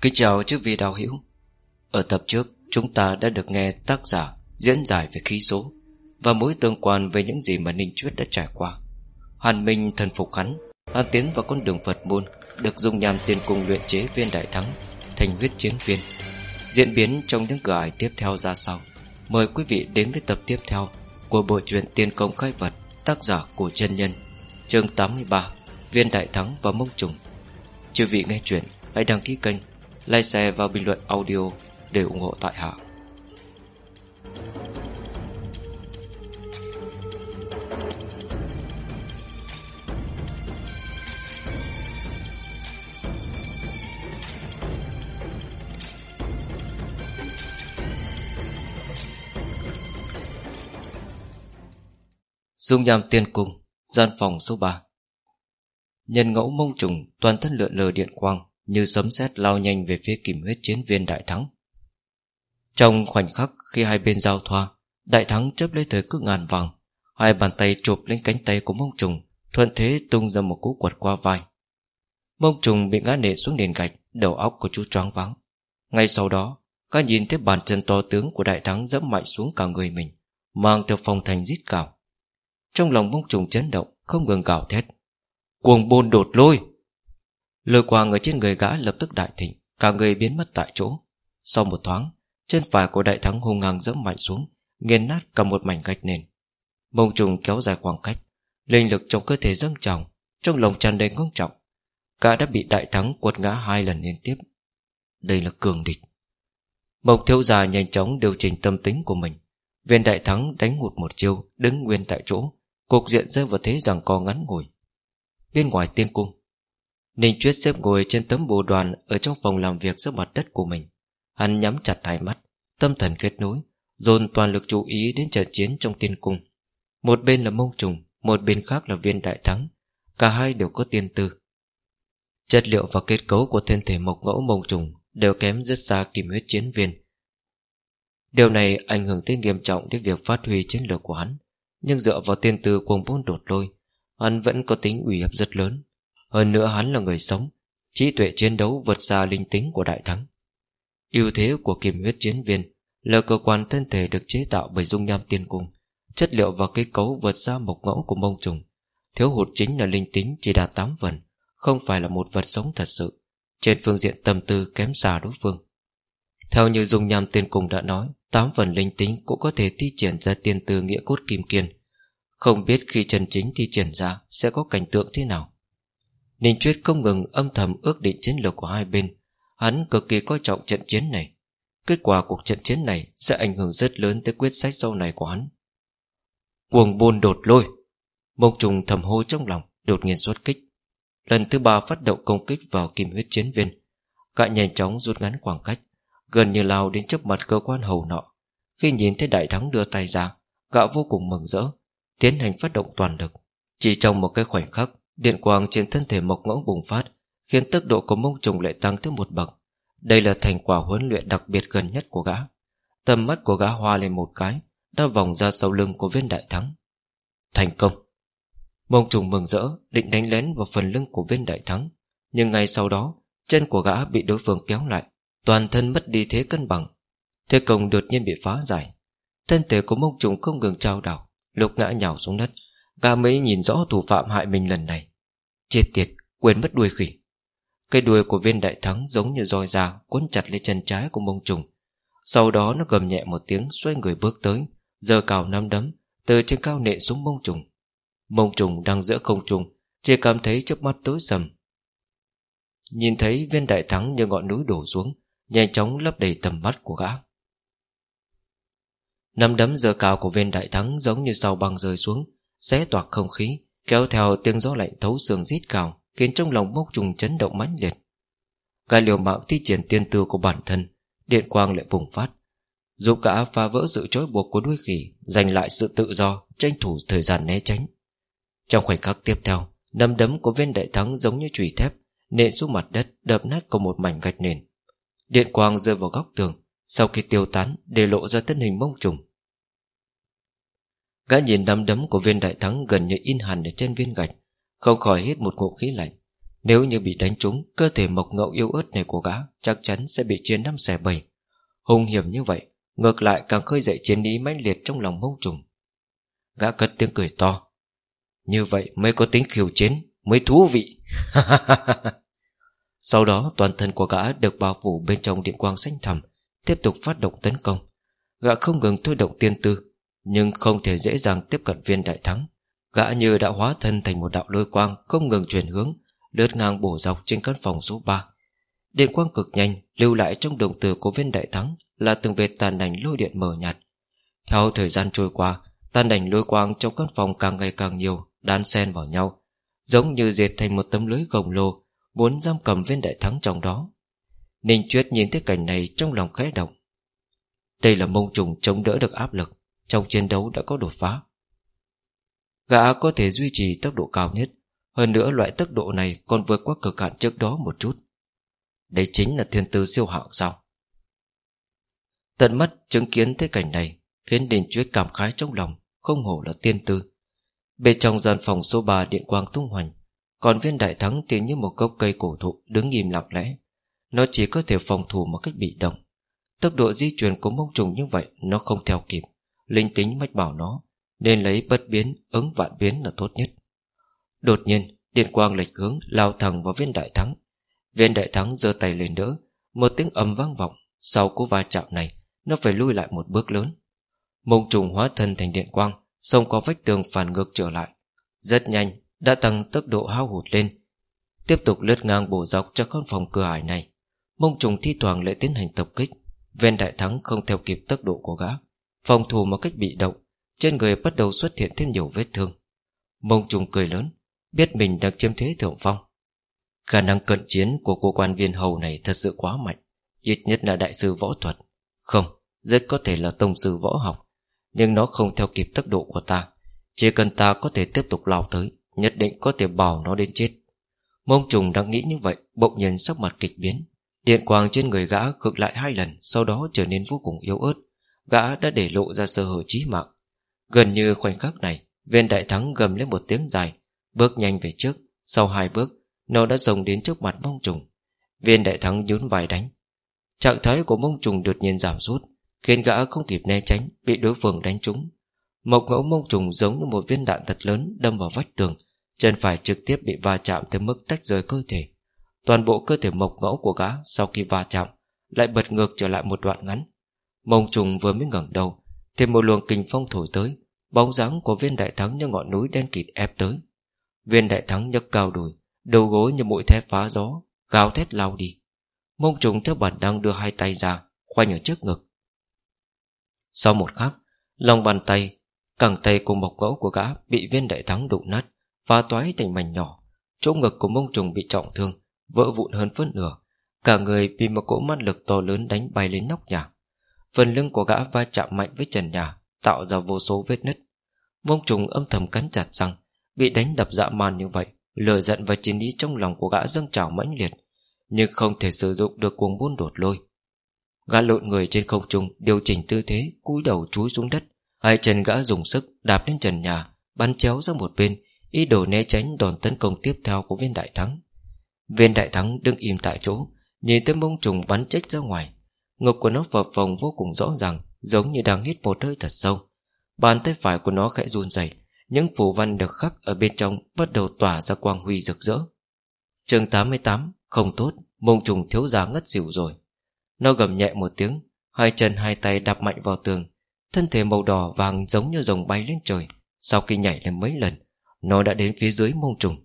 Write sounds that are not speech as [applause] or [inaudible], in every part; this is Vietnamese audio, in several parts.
Kính chào chư vị đạo hữu. Ở tập trước, chúng ta đã được nghe tác giả diễn giải về khí số Và mối tương quan về những gì mà Ninh Chuyết đã trải qua. Hàn Minh thần phục hắn Hàn tiến vào con đường Phật môn, Được dùng nhằm tiền cung luyện chế viên đại thắng, Thành huyết chiến viên. Diễn biến trong những cửa ải tiếp theo ra sau Mời quý vị đến với tập tiếp theo Của bộ truyện Tiên Công Khai Vật, Tác giả của chân nhân, Chương 83 Viên Đại Thắng và Mông Trùng. Chư vị nghe chuyện, Hãy đăng ký kênh Like share và bình luận audio Để ủng hộ tại hạ. Dung nham tiên cung, Gian phòng số 3 Nhân ngẫu mông trùng Toàn thân lượn lờ điện quang như sấm sét lao nhanh về phía kìm huyết chiến viên đại thắng. Trong khoảnh khắc khi hai bên giao thoa, Đại thắng chấp lấy thời cước ngàn vàng, Hai bàn tay chụp lên cánh tay của mông trùng, Thuận thế tung ra một cú quật qua vai. Mông trùng bị ngã nện xuống nền gạch, Đầu óc của chú choáng váng. Ngay sau đó, Các nhìn thấy bàn chân to tướng của đại thắng dẫm mạnh xuống cả người mình, Mang theo phòng thành rít cào trong lòng mông trùng chấn động, Không ngừng gào thét. Cuồng bôn đột lôi! Lôi quang ở trên người gã lập tức đại thịnh, Cả người biến mất tại chỗ. Sau một thoáng, Chân phải của đại thắng hung hăng dẫm mạnh xuống, Nghiền nát cả một mảnh gạch nền. Mông trùng kéo dài khoảng cách, Linh lực trong cơ thể dâng trào, Trong lòng tràn đầy ngông trọng. Gã đã bị đại thắng quật ngã hai lần liên tiếp. Đây là cường địch. Mộc thiếu già nhanh chóng điều chỉnh tâm tính của mình. Viên đại thắng đánh ngụt một chiêu, Đứng nguyên tại chỗ. Cục diện rơi vào thế rằng co ngắn ngồi Bên ngoài tiên cung Ninh Chuyết xếp ngồi trên tấm bồ đoàn Ở trong phòng làm việc giữa mặt đất của mình. Hắn nhắm chặt hai mắt, Tâm thần kết nối, Dồn toàn lực chú ý đến trận chiến trong tiên cung. Một bên là mông trùng, Một bên khác là viên đại thắng. Cả hai đều có tiên tư. Chất liệu và kết cấu của thân thể mộc ngẫu mông trùng Đều kém rất xa kìm huyết chiến viên. Điều này ảnh hưởng tới nghiêm trọng Đến việc phát huy chiến lược của hắn. Nhưng dựa vào tiên tư cuồng bốn đột lôi, Hắn vẫn có tính ủy hiếp rất lớn. Hơn nữa hắn là người sống, Trí tuệ chiến đấu vượt xa linh tính của đại thắng. Ưu thế của kim huyết chiến viên Là cơ quan thân thể được chế tạo bởi dung nham tiên cung. Chất liệu và kết cấu vượt xa mộc ngẫu của mông trùng. Thiếu hụt chính là linh tính chỉ đạt 8 phần, Không phải là một vật sống thật sự. Trên phương diện tâm tư kém xa đối phương. Theo như dung nham tiên cung đã nói, Tám phần linh tính cũng có thể thi triển ra tiên tư nghĩa cốt kim kiên. Không biết khi chân chính thi triển ra Sẽ có cảnh tượng thế nào. Ninh Chuyết không ngừng âm thầm ước định chiến lược của hai bên. Hắn cực kỳ coi trọng trận chiến này. Kết quả cuộc trận chiến này Sẽ ảnh hưởng rất lớn tới quyết sách sau này của hắn. Cuồng bôn đột lôi. Mông trùng thầm hô trong lòng, Đột nhiên xuất kích. Lần thứ ba phát động công kích vào kim huyết chiến viên. Gã nhanh chóng rút ngắn khoảng cách, Gần như lao đến trước mặt cơ quan hầu nọ. Khi nhìn thấy đại thắng đưa tay ra, Gã vô cùng mừng rỡ, Tiến hành phát động toàn lực. Chỉ trong một cái khoảnh khắc Điện quang trên thân thể mộc ngỗng bùng phát, Khiến tốc độ của mông trùng lại tăng tới một bậc. Đây là thành quả huấn luyện đặc biệt gần nhất của gã. Tầm mắt của gã hoa lên một cái, Đã vòng ra sau lưng của viên đại thắng. Thành công! Mông trùng mừng rỡ, Định đánh lén vào phần lưng của viên đại thắng. Nhưng ngay sau đó, Chân của gã bị đối phương kéo lại. Toàn thân mất đi thế cân bằng. Thế công đột nhiên bị phá giải. Thân thể của mông trùng không ngừng trao đảo, Lục ngã nhào xuống đất. Gã mới nhìn rõ thủ phạm hại mình lần này. Chết tiệt, quên mất đuôi khỉ. Cây đuôi của viên đại thắng giống như roi da Quấn chặt lên chân trái của mông trùng. Sau đó nó gầm nhẹ một tiếng Xoay người bước tới Giờ cào năm đấm Từ trên cao nện xuống mông trùng. Mông trùng đang giữa không trùng Chỉ cảm thấy trước mắt tối sầm. Nhìn thấy viên đại thắng như ngọn núi đổ xuống Nhanh chóng lấp đầy tầm mắt của gã. Năm đấm giờ cao của viên đại thắng Giống như sau băng rơi xuống Xé toạc không khí. Kéo theo tiếng gió lạnh thấu xương rít cào Khiến trong lòng mốc trùng chấn động mãnh liệt. Cả liều mạng thi triển tiên tư của bản thân, Điện quang lại bùng phát. Giúp cả phá vỡ sự trói buộc của đuôi khỉ, Giành lại sự tự do, Tranh thủ thời gian né tránh. Trong khoảnh khắc tiếp theo nắm đấm của viên đại thắng giống như chùy thép, Nện xuống mặt đất, đập nát có một mảnh gạch nền. Điện quang rơi vào góc tường, Sau khi tiêu tán, để lộ ra thân hình mông trùng. Gã nhìn đám đấm của viên đại thắng Gần như in hẳn ở trên viên gạch, Không khỏi hít một ngụm khí lạnh. Nếu như bị đánh trúng, Cơ thể mộc ngậu yêu ớt này của gã Chắc chắn sẽ bị chiến năm xẻ bảy. Hung hiểm như vậy, Ngược lại càng khơi dậy chiến ý mãnh liệt trong lòng mông trùng. Gã cất tiếng cười to. Như vậy mới có tính khiêu chiến, Mới thú vị. [laughs] Sau đó, toàn thân của gã được bao phủ bên trong điện quang xanh thẳm, Tiếp tục phát động tấn công. Gã không ngừng thôi động tiên tư nhưng không thể dễ dàng tiếp cận viên đại thắng. Gã như đã hóa thân thành một đạo lôi quang Không ngừng chuyển hướng, Lướt ngang bổ dọc trên căn phòng số 3 Điện quang cực nhanh, Lưu lại trong đồng tử của viên đại thắng Là từng vệt tàn ảnh lôi điện mờ nhạt. Theo thời gian trôi qua, Tàn ảnh lôi quang trong căn phòng càng ngày càng nhiều, Đan xen vào nhau, Giống như dệt thành một tấm lưới gồng lồ, Muốn giam cầm viên đại thắng trong đó. Ninh Chuyết nhìn thấy cảnh này Trong lòng khẽ động. Đây là mông trùng chống đỡ được áp lực. Trong chiến đấu đã có đột phá. Gã có thể duy trì tốc độ cao nhất. Hơn nữa, loại tốc độ này Còn vượt qua cực hạn trước đó một chút. Đấy chính là thiên tư siêu hạng sao? Tận mắt chứng kiến thế cảnh này Khiến Đình Chuyết cảm khái trong lòng, Không hổ là tiên tư. Bên trong gian phòng số 3 điện quang tung hoành, Còn viên đại thắng thì như một gốc cây cổ thụ Đứng im lặng lẽ. Nó chỉ có thể phòng thủ một cách bị động. Tốc độ di chuyển của mông trùng như vậy Nó không theo kịp. Linh tính mách bảo nó, Nên lấy bất biến, ứng vạn biến là tốt nhất. Đột nhiên, Điện quang lệch hướng lao thẳng vào viên đại thắng. Viên đại thắng giơ tay lên đỡ, Một tiếng ầm vang vọng. Sau cú va chạm này, Nó phải lui lại một bước lớn. Mông trùng hóa thân thành điện quang Xông qua vách tường phản ngược trở lại. Rất nhanh, đã tăng tốc độ hao hụt lên. Tiếp tục lướt ngang bổ dọc cho con phòng cửa ải này. Mông trùng thi thoảng lại tiến hành tập kích. Viên đại thắng không theo kịp tốc độ của gã. Phòng thủ một cách bị động Trên người bắt đầu xuất hiện thêm nhiều vết thương. Mông trùng cười lớn Biết mình đang chiếm thế thượng phong. Khả năng cận chiến của cô quan viên hầu này thật sự quá mạnh Ít nhất là đại sư võ thuật. Không, rất có thể là tông sư võ học Nhưng nó không theo kịp tốc độ của ta. Chỉ cần ta có thể tiếp tục lao tới Nhất định có thể bảo nó đến chết. Mông trùng đang nghĩ như vậy Bỗng nhiên sắc mặt kịch biến. Điện quang trên người gã cực lại hai lần Sau đó trở nên vô cùng yếu ớt. Gã đã để lộ ra sơ hở chí mạng. Gần như khoảnh khắc này, Viên đại thắng gầm lên một tiếng dài, Bước nhanh về trước. Sau hai bước, Nó đã rồng đến trước mặt mông trùng. Viên đại thắng nhún vai đánh. Trạng thái của mông trùng đột nhiên giảm sút, Khiến gã không kịp né tránh, Bị đối phương đánh trúng. Mộc ngẫu mông trùng giống như một viên đạn thật lớn Đâm vào vách tường, Chân phải trực tiếp bị va chạm tới mức tách rời cơ thể. Toàn bộ cơ thể mộc ngẫu của gã Sau khi va chạm Lại bật ngược trở lại một đoạn ngắn. Mông trùng vừa mới ngẩng đầu, Thì một luồng kinh phong thổi tới, Bóng dáng của viên đại thắng như ngọn núi đen kịt ép tới. Viên đại thắng nhấc cao đùi, Đầu gối như mũi thép phá gió, Gào thét lao đi. Mông trùng theo bản năng đưa hai tay ra, Khoanh ở trước ngực. Sau một khắc, Lòng bàn tay, Cẳng tay cùng mộc ngẫu của gã Bị viên đại thắng đụng nát, Phá toái thành mảnh nhỏ. Chỗ ngực của mông trùng bị trọng thương, Vỡ vụn hơn phân nửa. Cả người bị một cỗ man lực to lớn đánh bay lên nóc nhà. Phần lưng của gã va chạm mạnh với trần nhà, Tạo ra vô số vết nứt. Mông trùng âm thầm cắn chặt răng, Bị đánh đập dã man như vậy Lửa giận và chiến ý trong lòng của gã dâng trào mãnh liệt, Nhưng không thể sử dụng được cuồng buôn đột lôi. Gã lộn người trên không trung, Điều chỉnh tư thế, cúi đầu chúi xuống đất. Hai chân gã dùng sức đạp lên trần nhà, Bắn chéo sang một bên, Ý đồ né tránh đòn tấn công tiếp theo của viên đại thắng. Viên đại thắng đứng im tại chỗ, Nhìn tới mông trùng bắn chết ra ngoài. Ngực của nó phập phồng vô cùng rõ ràng, Giống như đang hít một hơi thật sâu. Bàn tay phải của nó khẽ run rẩy, Những phù văn được khắc ở bên trong Bắt đầu tỏa ra quang huy rực rỡ. Chương 88 Không tốt, Mông trùng thiếu giá ngất xỉu rồi. Nó gầm nhẹ một tiếng, Hai chân hai tay đạp mạnh vào tường, Thân thể màu đỏ vàng giống như rồng bay lên trời. Sau khi nhảy lên mấy lần, Nó đã đến phía dưới mông trùng.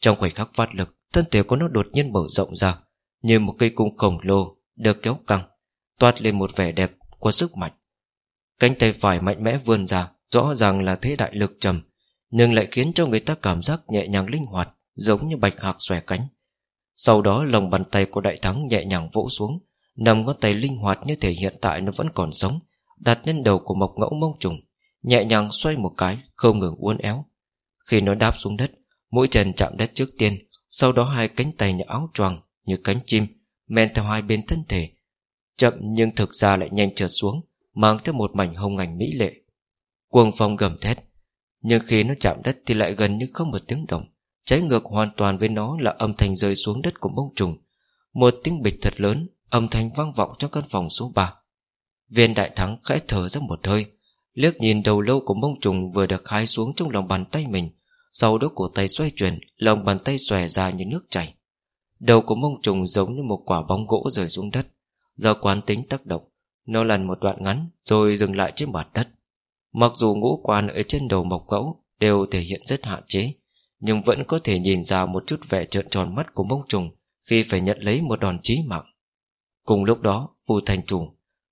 Trong khoảnh khắc phát lực, Thân thể của nó đột nhiên mở rộng ra, Như một cây cung khổng lồ được kéo căng. Toát lên một vẻ đẹp của sức mạnh. Cánh tay phải mạnh mẽ vươn ra, Rõ ràng là thế đại lực trầm, Nhưng lại khiến cho người ta cảm giác nhẹ nhàng linh hoạt, Giống như bạch hạc xòe cánh. Sau đó, lòng bàn tay của đại thắng nhẹ nhàng vỗ xuống Nằm ngón tay linh hoạt như thể hiện tại nó vẫn còn sống, Đặt lên đầu của mộc ngẫu mông trùng, Nhẹ nhàng xoay một cái, Không ngừng uốn éo. Khi nó đáp xuống đất, Mũi chân chạm đất trước tiên, Sau đó hai cánh tay như áo choàng, Như cánh chim, Men theo hai bên thân thể Chậm nhưng thực ra lại nhanh trượt xuống, Mang theo một mảnh hồng ảnh mỹ lệ. Cuồng phong gầm thét, Nhưng khi nó chạm đất thì lại gần như không một tiếng động. Trái ngược hoàn toàn với nó là âm thanh rơi xuống đất của bông trùng. Một tiếng bịch thật lớn, Âm thanh vang vọng trong căn phòng số 3 Viên đại thắng khẽ thở ra một hơi, Liếc nhìn đầu lâu của bông trùng Vừa được hái xuống trong lòng bàn tay mình. Sau đó cổ tay xoay chuyển, Lòng bàn tay xòe ra như nước chảy. Đầu của mông trùng giống như một quả bóng gỗ rơi xuống đất. Do quán tính tác động, Nó lăn một đoạn ngắn Rồi dừng lại trên mặt đất. Mặc dù ngũ quan ở trên đầu mộc gẫu Đều thể hiện rất hạn chế, Nhưng vẫn có thể nhìn ra một chút vẻ trợn tròn mắt của mông trùng Khi phải nhận lấy một đòn chí mạng. Cùng lúc đó, Vu thành chủ,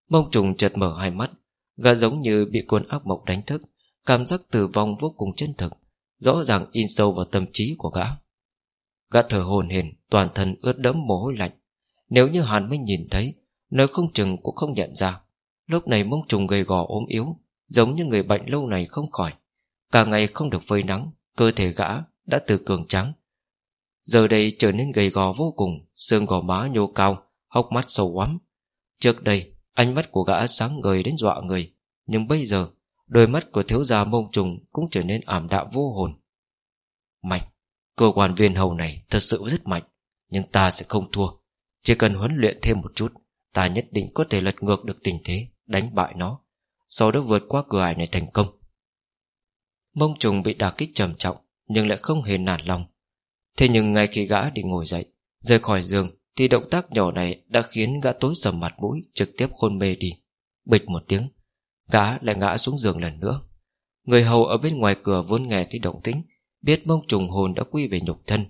Mông trùng chợt mở hai mắt, Gã giống như bị cơn ác mộng đánh thức, Cảm giác tử vong vô cùng chân thực, Rõ ràng in sâu vào tâm trí của gã. Gã thở hồn hển, Toàn thân ướt đẫm mồ hôi lạnh. Nếu như Hàn Minh nhìn thấy Nói không chừng cũng không nhận ra. Lúc này mông trùng gầy gò ốm yếu, Giống như người bệnh lâu này không khỏi. Cả ngày không được phơi nắng, Cơ thể gã đã từ cường trắng Giờ đây trở nên gầy gò vô cùng, Xương gò má nhô cao, Hốc mắt sâu quắm Trước đây, ánh mắt của gã sáng ngời đến dọa người, Nhưng bây giờ, Đôi mắt của thiếu gia mông trùng Cũng trở nên ảm đạm vô hồn. Mạnh, Cơ quan viên hầu này thật sự rất mạnh, Nhưng ta sẽ không thua. Chỉ cần huấn luyện thêm một chút Ta nhất định có thể lật ngược được tình thế, Đánh bại nó. Sau đó vượt qua cửa ải này thành công. Mông trùng bị đả kích trầm trọng, Nhưng lại không hề nản lòng. Thế nhưng ngay khi gã định ngồi dậy, Rời khỏi giường, Thì động tác nhỏ này đã khiến gã tối sầm mặt mũi, Trực tiếp khôn mê đi. Bịch một tiếng, Gã lại ngã xuống giường lần nữa. Người hầu ở bên ngoài cửa vốn nghe thấy động tĩnh, Biết mông trùng hồn đã quy về nhục thân.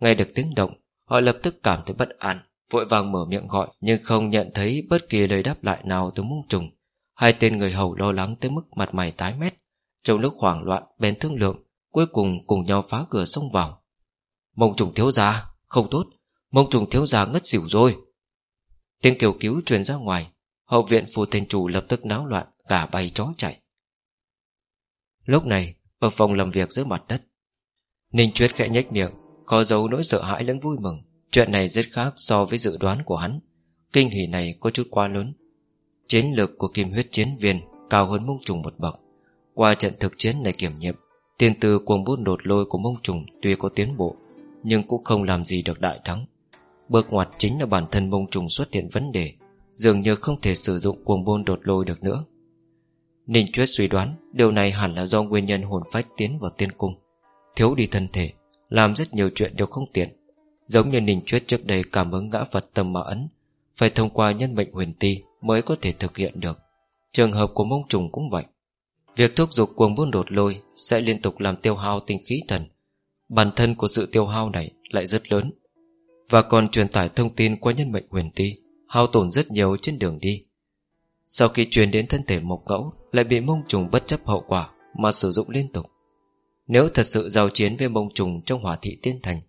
Nghe được tiếng động, Họ lập tức cảm thấy bất an. Vội vàng mở miệng gọi, Nhưng không nhận thấy bất kỳ lời đáp lại nào từ mông trùng. Hai tên người hầu lo lắng tới mức mặt mày tái mét. Trong lúc hoảng loạn, bèn thương lượng, Cuối cùng cùng nhau phá cửa xông vào. Mông trùng thiếu gia, Không tốt. Mông trùng thiếu gia ngất xỉu rồi. Tiếng kêu cứu truyền ra ngoài. Hậu viện phù thành chủ lập tức náo loạn, Gà bay chó chạy. Lúc này, ở phòng làm việc dưới mặt đất, Ninh Chuyết khẽ nhếch miệng, Có dấu nỗi sợ hãi lẫn vui mừng. Chuyện này rất khác so với dự đoán của hắn. Kinh hỉ này có chút quá lớn. Chiến lược của kim huyết chiến viên Cao hơn mông trùng một bậc. Qua trận thực chiến này kiểm nghiệm Tiền từ cuồng bút đột lôi của mông trùng Tuy có tiến bộ, Nhưng cũng không làm gì được đại thắng. Bước ngoặt chính là bản thân mông trùng xuất hiện vấn đề, Dường như không thể sử dụng cuồng bôn đột lôi được nữa. Ninh Chuyết suy đoán, Điều này hẳn là do nguyên nhân hồn phách tiến vào tiên cung. Thiếu đi thân thể, Làm rất nhiều chuyện đều không tiện. Giống như Ninh Chuyết trước đây cảm ứng ngã Phật tâm mà ấn, Phải thông qua nhân mệnh huyền ti Mới có thể thực hiện được. Trường hợp của mông trùng cũng vậy. Việc thúc giục cuồng buôn đột lôi Sẽ liên tục làm tiêu hao tinh khí thần. Bản thân của sự tiêu hao này Lại rất lớn. Và còn truyền tải thông tin qua nhân mệnh huyền ti, Hao tổn rất nhiều trên đường đi. Sau khi truyền đến thân thể mộc ngẫu, Lại bị mông trùng bất chấp hậu quả Mà sử dụng liên tục. Nếu thật sự giao chiến với mông trùng Trong hỏa thị tiên thành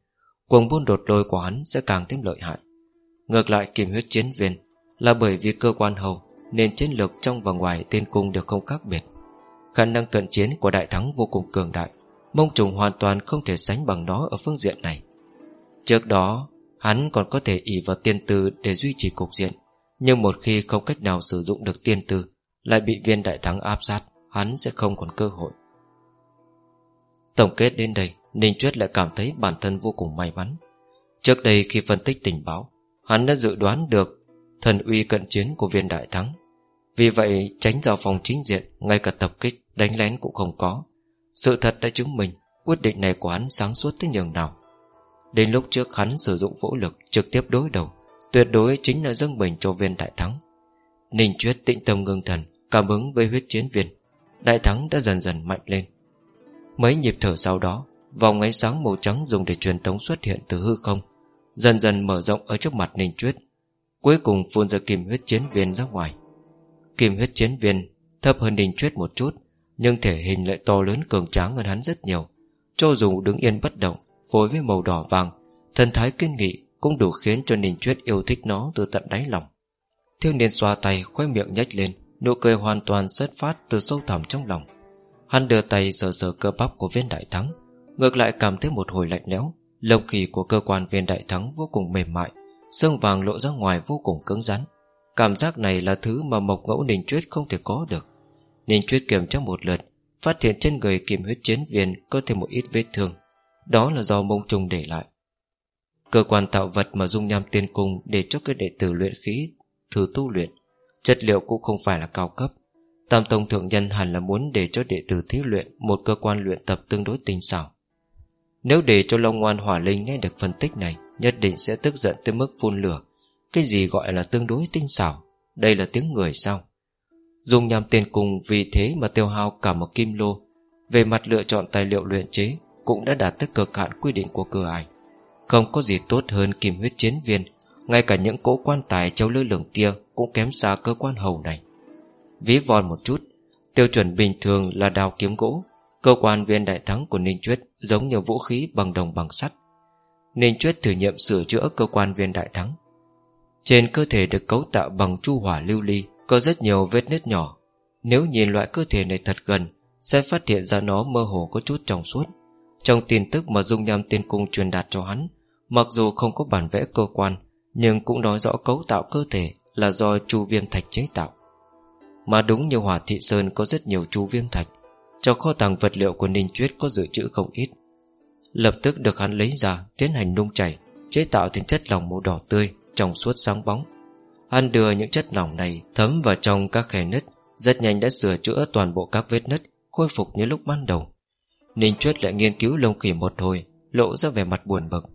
Cuồng buôn đột lôi của hắn sẽ càng thêm lợi hại. Ngược lại kim huyết chiến viên Là bởi vì cơ quan hầu Nên chiến lược trong và ngoài tiên cung đều không khác biệt. Khả năng cận chiến của đại thắng vô cùng cường đại, Mông trùng hoàn toàn không thể sánh bằng nó Ở phương diện này. Trước đó, Hắn còn có thể ỷ vào tiên tư Để duy trì cục diện, Nhưng một khi không cách nào sử dụng được tiên tư, Lại bị viên đại thắng áp sát, Hắn sẽ không còn cơ hội. Tổng kết đến đây. Ninh Chuyết lại cảm thấy bản thân vô cùng may mắn. Trước đây khi phân tích tình báo, Hắn đã dự đoán được Thần uy cận chiến của viên đại thắng. Vì vậy, tránh giao phòng chính diện, Ngay cả tập kích, đánh lén cũng không có. Sự thật đã chứng minh Quyết định này của hắn sáng suốt tới nhường nào. Đến lúc trước hắn sử dụng vũ lực Trực tiếp đối đầu, Tuyệt đối chính là dâng bình cho viên đại thắng. Ninh Chuyết tĩnh tâm ngưng thần, Cảm ứng với huyết chiến viên. Đại thắng đã dần dần mạnh lên. Mấy nhịp thở sau đó Vòng ánh sáng màu trắng dùng để truyền tống xuất hiện từ hư không, Dần dần mở rộng ở trước mặt Ninh Chuyết Cuối cùng phun ra kim huyết chiến viên ra ngoài. Kim huyết chiến viên Thấp hơn Ninh Chuyết một chút, Nhưng thể hình lại to lớn cường tráng hơn hắn rất nhiều. Cho dù đứng yên bất động, Phối với màu đỏ vàng, Thần thái kiên nghị cũng đủ khiến cho Ninh Chuyết yêu thích nó từ tận đáy lòng. Thiếu niên xoa tay khoe miệng nhếch lên, Nụ cười hoàn toàn xuất phát từ sâu thẳm trong lòng. Hắn đưa tay sờ sờ cơ bắp của viên đại thắng Ngược lại cảm thấy một hồi lạnh lẽo Lông khỉ của cơ quan viên đại thắng vô cùng mềm mại, Xương vàng lộ ra ngoài vô cùng cứng rắn. Cảm giác này là thứ mà Mộc Ngẫu Ninh Chuyết không thể có được. Ninh Chuyết kiểm tra một lượt, Phát hiện trên người kim huyết chiến viên Có thêm một ít vết thương. Đó là do mông trùng để lại. Cơ quan tạo vật mà dung nham tiên cung Để cho các đệ tử luyện khí, Thử tu luyện, Chất liệu cũng không phải là cao cấp. Tam Tông Thượng Nhân hẳn là muốn để cho đệ tử thí luyện Một cơ quan luyện tập tương đối tinh xảo. Nếu để cho Long Ngoan Hỏa Linh nghe được phân tích này, Nhất định sẽ tức giận tới mức phun lửa. Cái gì gọi là tương đối tinh xảo? Đây là tiếng người sao? Dùng nhằm tiền cùng vì thế mà tiêu hao cả một kim lô. Về mặt lựa chọn tài liệu luyện chế, Cũng đã đạt tới cực hạn quy định của cửa ảnh Không có gì tốt hơn kim huyết chiến viên, Ngay cả những cỗ quan tài châu lưu lượng kia Cũng kém xa cơ quan hầu này. Ví von một chút, Tiêu chuẩn bình thường là đào kiếm gỗ Cơ quan viên đại thắng của Ninh Chuyết Giống như vũ khí bằng đồng bằng sắt. Ninh Chuyết thử nghiệm sửa chữa cơ quan viên đại thắng. Trên cơ thể được cấu tạo bằng chu hỏa lưu ly, Có rất nhiều vết nứt nhỏ. Nếu nhìn loại cơ thể này thật gần, Sẽ phát hiện ra nó mơ hồ có chút trong suốt. Trong tin tức mà Dung Nham Tiên Cung truyền đạt cho hắn, Mặc dù không có bản vẽ cơ quan, Nhưng cũng nói rõ cấu tạo cơ thể Là do chu viêm thạch chế tạo. Mà đúng như Hỏa Thị Sơn có rất nhiều chu viêm thạch cho kho tàng vật liệu của Ninh Chuyết có dự trữ không ít. Lập tức được hắn lấy ra, Tiến hành nung chảy, Chế tạo thành chất lỏng màu đỏ tươi Trong suốt sáng bóng. Hắn đưa những chất lỏng này thấm vào trong các khe nứt, Rất nhanh đã sửa chữa toàn bộ các vết nứt, Khôi phục như lúc ban đầu. Ninh Chuyết lại nghiên cứu lông khỉ một hồi, Lộ ra vẻ mặt buồn bực.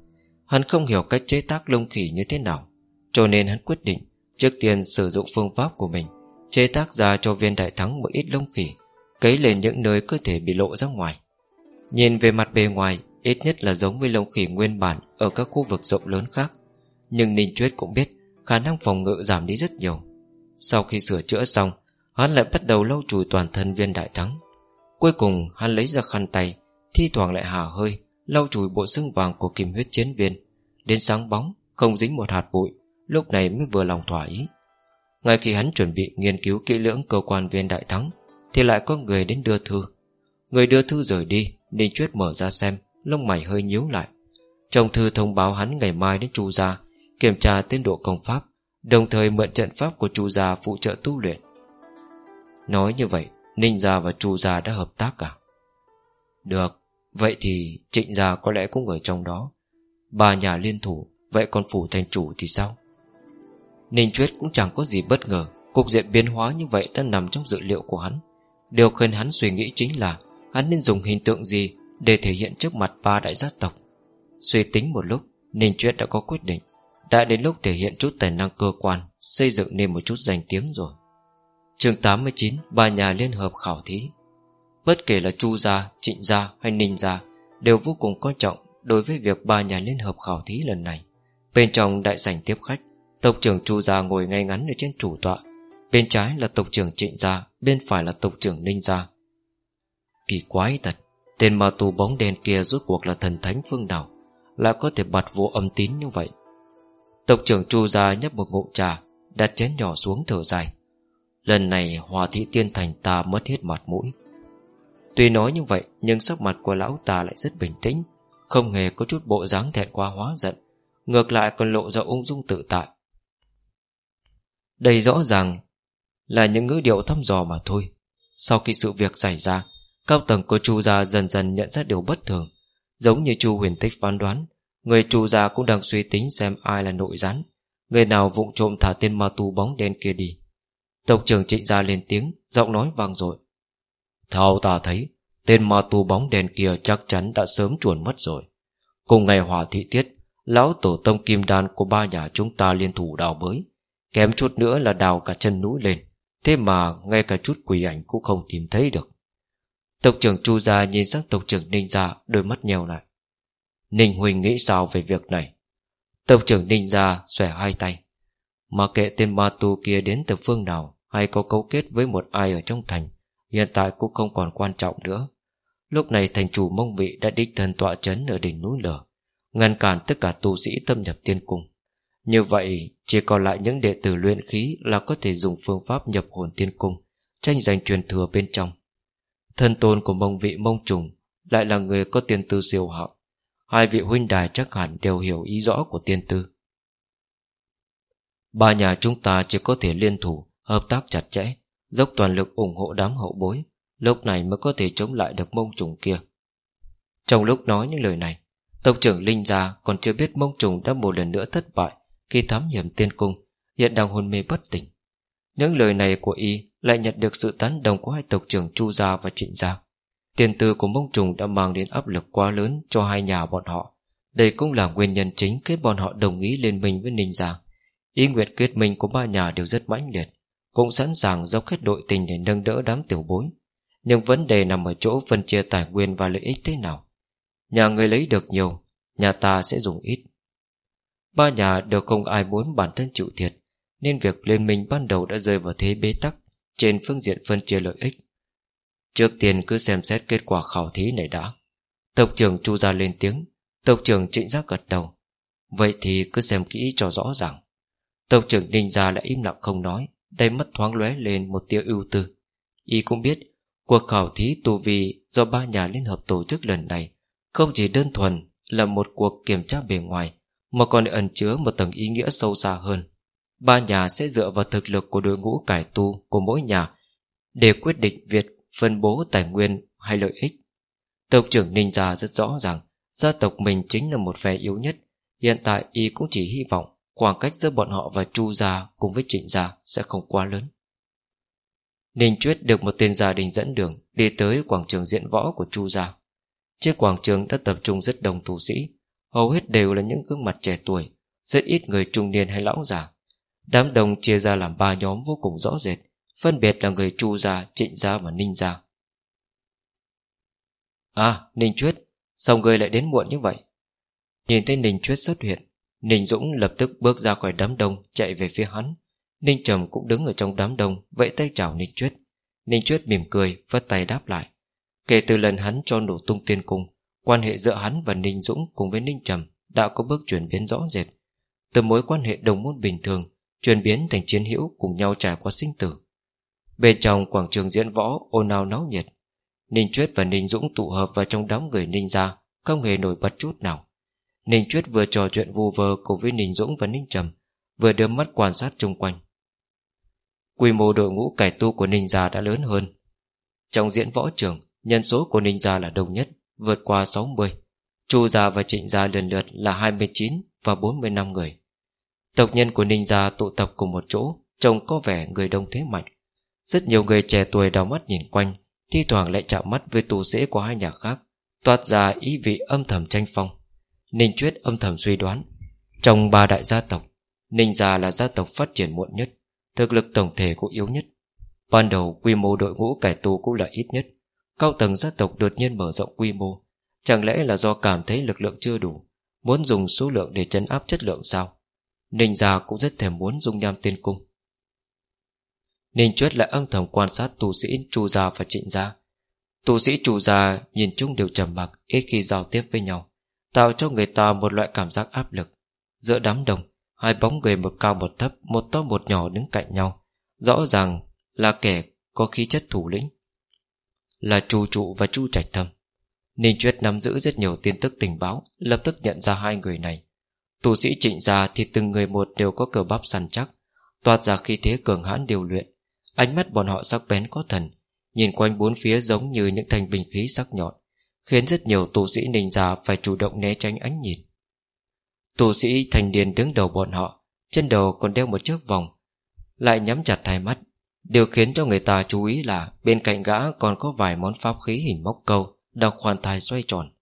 Hắn không hiểu cách chế tác lông khỉ như thế nào, Cho nên hắn quyết định Trước tiên sử dụng phương pháp của mình, Chế tác ra cho viên đại thắng một ít lông khỉ. Cấy lên những nơi cơ thể bị lộ ra ngoài. Nhìn về mặt bề ngoài, Ít nhất là giống với lông khỉ nguyên bản Ở các khu vực rộng lớn khác. Nhưng Ninh Chuyết cũng biết, Khả năng phòng ngự giảm đi rất nhiều. Sau khi sửa chữa xong, Hắn lại bắt đầu lau chùi toàn thân viên đại thắng. Cuối cùng, hắn lấy ra khăn tay, Thi thoảng lại hà hơi, Lau chùi bộ xương vàng của kim huyết chiến viên. Đến sáng bóng, Không dính một hạt bụi, Lúc này mới vừa lòng thỏa ý. Ngay khi hắn chuẩn bị nghiên cứu kỹ lưỡng cơ quan viên đại thắng thì lại có người đến đưa thư. Người đưa thư rời đi, Ninh Chuyết mở ra xem, Lông mày hơi nhíu lại. Trong thư thông báo hắn ngày mai đến chu gia, Kiểm tra tiến độ công pháp, Đồng thời mượn trận pháp của chu gia phụ trợ tu luyện. Nói như vậy, Ninh gia và chu gia đã hợp tác cả Được, Vậy thì trịnh gia có lẽ cũng ở trong đó. Ba nhà liên thủ, Vậy còn phủ thành chủ thì sao? Ninh Chuyết cũng chẳng có gì bất ngờ, Cục diện biến hóa như vậy đã nằm trong dự liệu của hắn. Điều khiến hắn suy nghĩ chính là Hắn nên dùng hình tượng gì để thể hiện trước mặt ba đại gia tộc. Suy tính một lúc Ninh Chuyết đã có quyết định. Đã đến lúc thể hiện chút tài năng cơ quan Xây dựng nên một chút danh tiếng rồi. Chương 89 Ba nhà liên hợp khảo thí. Bất kể là Chu gia, Trịnh gia hay Ninh gia Đều vô cùng quan trọng Đối với việc ba nhà liên hợp khảo thí lần này. Bên trong đại sảnh tiếp khách Tộc trưởng Chu gia ngồi ngay ngắn ở trên chủ tọa Bên trái là tộc trưởng Trịnh gia, Bên phải là tộc trưởng Ninh gia. Kỳ quái thật, Tên ma tù bóng đen kia rốt cuộc là thần thánh phương nào, Lại có thể bật vô âm tín như vậy? Tộc trưởng Chu gia nhấp một ngụm trà, Đặt chén nhỏ xuống thở dài. Lần này hòa thị tiên thành ta mất hết mặt mũi. Tuy nói như vậy, Nhưng sắc mặt của lão ta lại rất bình tĩnh, Không hề có chút bộ dáng thẹn quá hóa giận, Ngược lại còn lộ ra ung dung tự tại. Đây rõ ràng là những ngữ điệu thăm dò mà thôi. Sau khi sự việc xảy ra, Cao tầng của Chu gia dần dần nhận ra điều bất thường. Giống như Chu huyền tích phán đoán, Người Chu gia cũng đang suy tính xem ai là nội gián. Người nào vụng trộm thả tên ma tu bóng đen kia đi. Tộc trưởng trịnh gia lên tiếng, Giọng nói vang dội. Theo ta thấy, Tên ma tu bóng đen kia chắc chắn đã sớm chuồn mất rồi. Cùng ngày hỏa thị tiết, Lão tổ tông kim đan của ba nhà chúng ta liên thủ đào bới. Kém chút nữa là đào cả chân núi lên. Thế mà ngay cả chút quỷ ảnh cũng không tìm thấy được. Tộc trưởng Chu Gia nhìn sang tộc trưởng Ninh Gia, Đôi mắt nhèo lại. Ninh Huỳnh nghĩ sao về việc này? Tộc trưởng Ninh Gia xòe hai tay. Mà kệ tên ma tu kia đến từ phương nào, Hay có cấu kết với một ai ở trong thành, Hiện tại cũng không còn quan trọng nữa. Lúc này thành chủ mông vị đã đích thân tọa chấn ở đỉnh núi lở, Ngăn cản tất cả tu sĩ tâm nhập tiên cung. Như vậy, Chỉ còn lại những đệ tử luyện khí Là có thể dùng phương pháp nhập hồn tiên cung, Tranh giành truyền thừa bên trong. Thân tôn của mông vị mông trùng Lại là người có tiên tư siêu hạng. Hai vị huynh đài chắc hẳn đều hiểu ý rõ của tiên tư. Ba nhà chúng ta chỉ có thể liên thủ, Hợp tác chặt chẽ, Dốc toàn lực ủng hộ đám hậu bối, Lúc này mới có thể chống lại được mông trùng kia. Trong lúc nói những lời này, Tộc trưởng Linh Gia còn chưa biết mông trùng đã một lần nữa thất bại khi thám hiểm tiên cung, Hiện đang hôn mê bất tỉnh. Những lời này của y lại nhận được sự tán đồng của hai tộc trưởng Chu Gia và Trịnh Gia. Tiền tư của mông trùng đã mang đến áp lực quá lớn cho hai nhà bọn họ. Đây cũng là nguyên nhân chính khiến bọn họ đồng ý liên minh với Ninh Gia. Ý nguyện kết minh của ba nhà đều rất mãnh liệt, Cũng sẵn sàng dốc hết đội tình để nâng đỡ đám tiểu bối. Nhưng vấn đề nằm ở chỗ phân chia tài nguyên và lợi ích thế nào. Nhà người lấy được nhiều, Nhà ta sẽ dùng ít. Ba nhà đều không ai muốn bản thân chịu thiệt, Nên việc liên minh ban đầu đã rơi vào thế bế tắc, Trên phương diện phân chia lợi ích. Trước tiên cứ xem xét kết quả khảo thí này đã. Tộc trưởng Chu ra lên tiếng, Tộc trưởng trịnh giác gật đầu. Vậy thì cứ xem kỹ cho rõ ràng. Tộc trưởng Ninh Gia lại im lặng không nói Đây mắt thoáng lóe lên một tia ưu tư. Y cũng biết, Cuộc khảo thí tù vi do ba nhà liên hợp tổ chức lần này Không chỉ đơn thuần là một cuộc kiểm tra bề ngoài mà còn ẩn chứa một tầng ý nghĩa sâu xa hơn. Ba nhà sẽ dựa vào thực lực của đội ngũ cải tu của mỗi nhà Để quyết định việc phân bố tài nguyên hay lợi ích. Tộc trưởng Ninh Gia rất rõ ràng, Gia tộc mình chính là một phe yếu nhất. Hiện tại y cũng chỉ hy vọng Khoảng cách giữa bọn họ và Chu Gia Cùng với Trịnh Gia sẽ không quá lớn. Ninh Chuyết được một tên gia đình dẫn đường Đi tới quảng trường diễn võ của Chu Gia. Trên quảng trường đã tập trung rất đông tu sĩ Hầu hết đều là những gương mặt trẻ tuổi Rất ít người trung niên hay lão già. Đám đông chia ra làm ba nhóm vô cùng rõ rệt Phân biệt là người Chu Gia, Trịnh Gia và Ninh Gia. À, Ninh Chuyết Sao người lại đến muộn như vậy? Nhìn thấy Ninh Chuyết xuất hiện Ninh Dũng lập tức bước ra khỏi đám đông Chạy về phía hắn. Ninh Trầm cũng đứng ở trong đám đông Vẫy tay chào Ninh Chuyết. Ninh Chuyết mỉm cười, vất tay đáp lại. Kể từ lần hắn cho nổ tung tiên cung Quan hệ giữa hắn và Ninh Dũng cùng với Ninh Trầm Đã có bước chuyển biến rõ rệt. Từ mối quan hệ đồng môn bình thường, Chuyển biến thành chiến hữu cùng nhau trải qua sinh tử. Bên trong quảng trường diễn võ ồn ào náo nhiệt, Ninh Chuyết và Ninh Dũng tụ hợp vào trong đám người Ninh gia Không hề nổi bật chút nào. Ninh Chuyết vừa trò chuyện vu vơ cùng với Ninh Dũng và Ninh Trầm, Vừa đưa mắt quan sát chung quanh. Quy mô đội ngũ cải tu của Ninh gia đã lớn hơn. Trong diễn võ trường, Nhân số của Ninh gia là đông nhất. Vượt qua 60 Chu gia và Trịnh gia lần lượt là 29 Và 45 người. Tộc nhân của Ninh gia tụ tập cùng một chỗ, Trông có vẻ người đông thế mạnh. Rất nhiều người trẻ tuổi đào mắt nhìn quanh, Thi thoảng lại chạm mắt với tù sĩ của hai nhà khác, Toát ra ý vị âm thầm tranh phong. Ninh Chuyết âm thầm suy đoán, Trong ba đại gia tộc, Ninh gia là gia tộc phát triển muộn nhất, Thực lực tổng thể cũng yếu nhất. Ban đầu quy mô đội ngũ cải tù cũng là ít nhất. Cao tầng gia tộc đột nhiên mở rộng quy mô. Chẳng lẽ là do cảm thấy lực lượng chưa đủ, Muốn dùng số lượng để chấn áp chất lượng sao? Ninh gia cũng rất thèm muốn dung nham tiên cung. Ninh Chuyết lại âm thầm quan sát tu sĩ Chu Gia và Trịnh Gia. Tu sĩ Chu Gia nhìn chung đều trầm mặc, Ít khi giao tiếp với nhau, Tạo cho người ta một loại cảm giác áp lực. Giữa đám đông, Hai bóng người một cao một thấp, Một to một nhỏ đứng cạnh nhau. Rõ ràng là kẻ có khí chất thủ lĩnh là Chu Trụ và Chu Trạch Thâm. Ninh Chuyết nắm giữ rất nhiều tin tức tình báo, Lập tức nhận ra hai người này. Tu sĩ trịnh gia thì từng người một đều có cờ bắp săn chắc, Toát ra khi thế cường hãn điều luyện. Ánh mắt bọn họ sắc bén có thần, Nhìn quanh bốn phía giống như những thanh bình khí sắc nhọn, Khiến rất nhiều tu sĩ ninh già Phải chủ động né tránh ánh nhìn. Tu sĩ thành điền đứng đầu bọn họ Trên đầu còn đeo một chiếc vòng, Lại nhắm chặt hai mắt Điều khiến cho người ta chú ý là Bên cạnh gã còn có vài món pháp khí hình móc câu Đang khoan thai xoay tròn.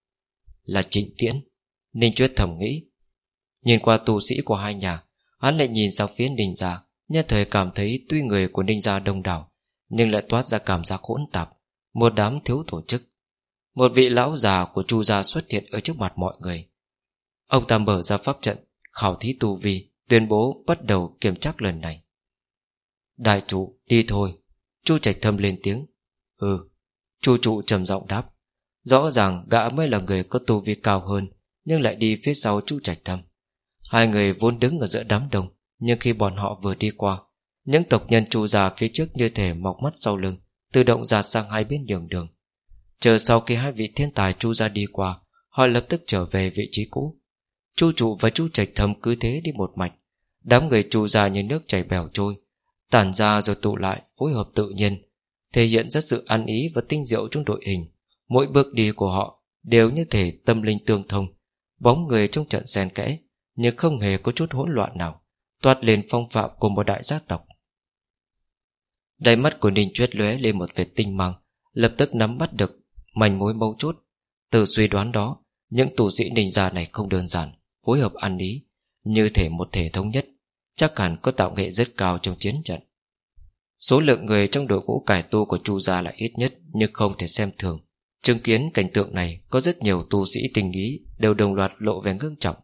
Là trịnh tiễn. Ninh Chuyết thầm nghĩ. Nhìn qua tu sĩ của hai nhà, Hắn lại nhìn sang phía ninh gia, Nhất thời cảm thấy tuy người của ninh gia đông đảo, Nhưng lại toát ra cảm giác hỗn tạp, Một đám thiếu tổ chức. Một vị lão già của chu gia xuất hiện Ở trước mặt mọi người. Ông ta mở ra pháp trận, Khảo thí tu vi, Tuyên bố bắt đầu kiểm tra lần này. Đại trụ đi thôi. Chu trạch thâm lên tiếng. Ừ. Chu trụ trầm giọng đáp. Rõ ràng gã mới là người có tu vi cao hơn, Nhưng lại đi phía sau chu trạch thâm Hai người vốn đứng ở giữa đám đông, Nhưng khi bọn họ vừa đi qua, Những tộc nhân chu già phía trước như thể mọc mắt sau lưng, Tự động ra sang hai bên nhường đường. Chờ sau khi hai vị thiên tài chu ra đi qua, Họ lập tức trở về vị trí cũ. Chu trụ và chu trạch thâm cứ thế đi một mạch. Đám người chu ra như nước chảy bèo trôi Tản ra rồi tụ lại, Phối hợp tự nhiên, Thể hiện rất sự ăn ý và tinh diệu trong đội hình. Mỗi bước đi của họ Đều như thể tâm linh tương thông, Bóng người trong trận xen kẽ, Nhưng không hề có chút hỗn loạn nào, Toát lên phong phạm của một đại gia tộc. Đáy mắt của Ninh Chuyết lóe lên một vệt tinh mang, Lập tức nắm bắt được Mảnh mối mâu chốt. Từ suy đoán đó, Những tù sĩ ninh gia này không đơn giản Phối hợp ăn ý Như thể một thể thống nhất. Chắc hẳn có tạo nghệ rất cao trong chiến trận. Số lượng người trong đội ngũ cải tu của Chu gia là ít nhất, Nhưng không thể xem thường. Chứng kiến cảnh tượng này, Có rất nhiều tu sĩ tình ý Đều đồng loạt lộ vẻ ngưng trọng.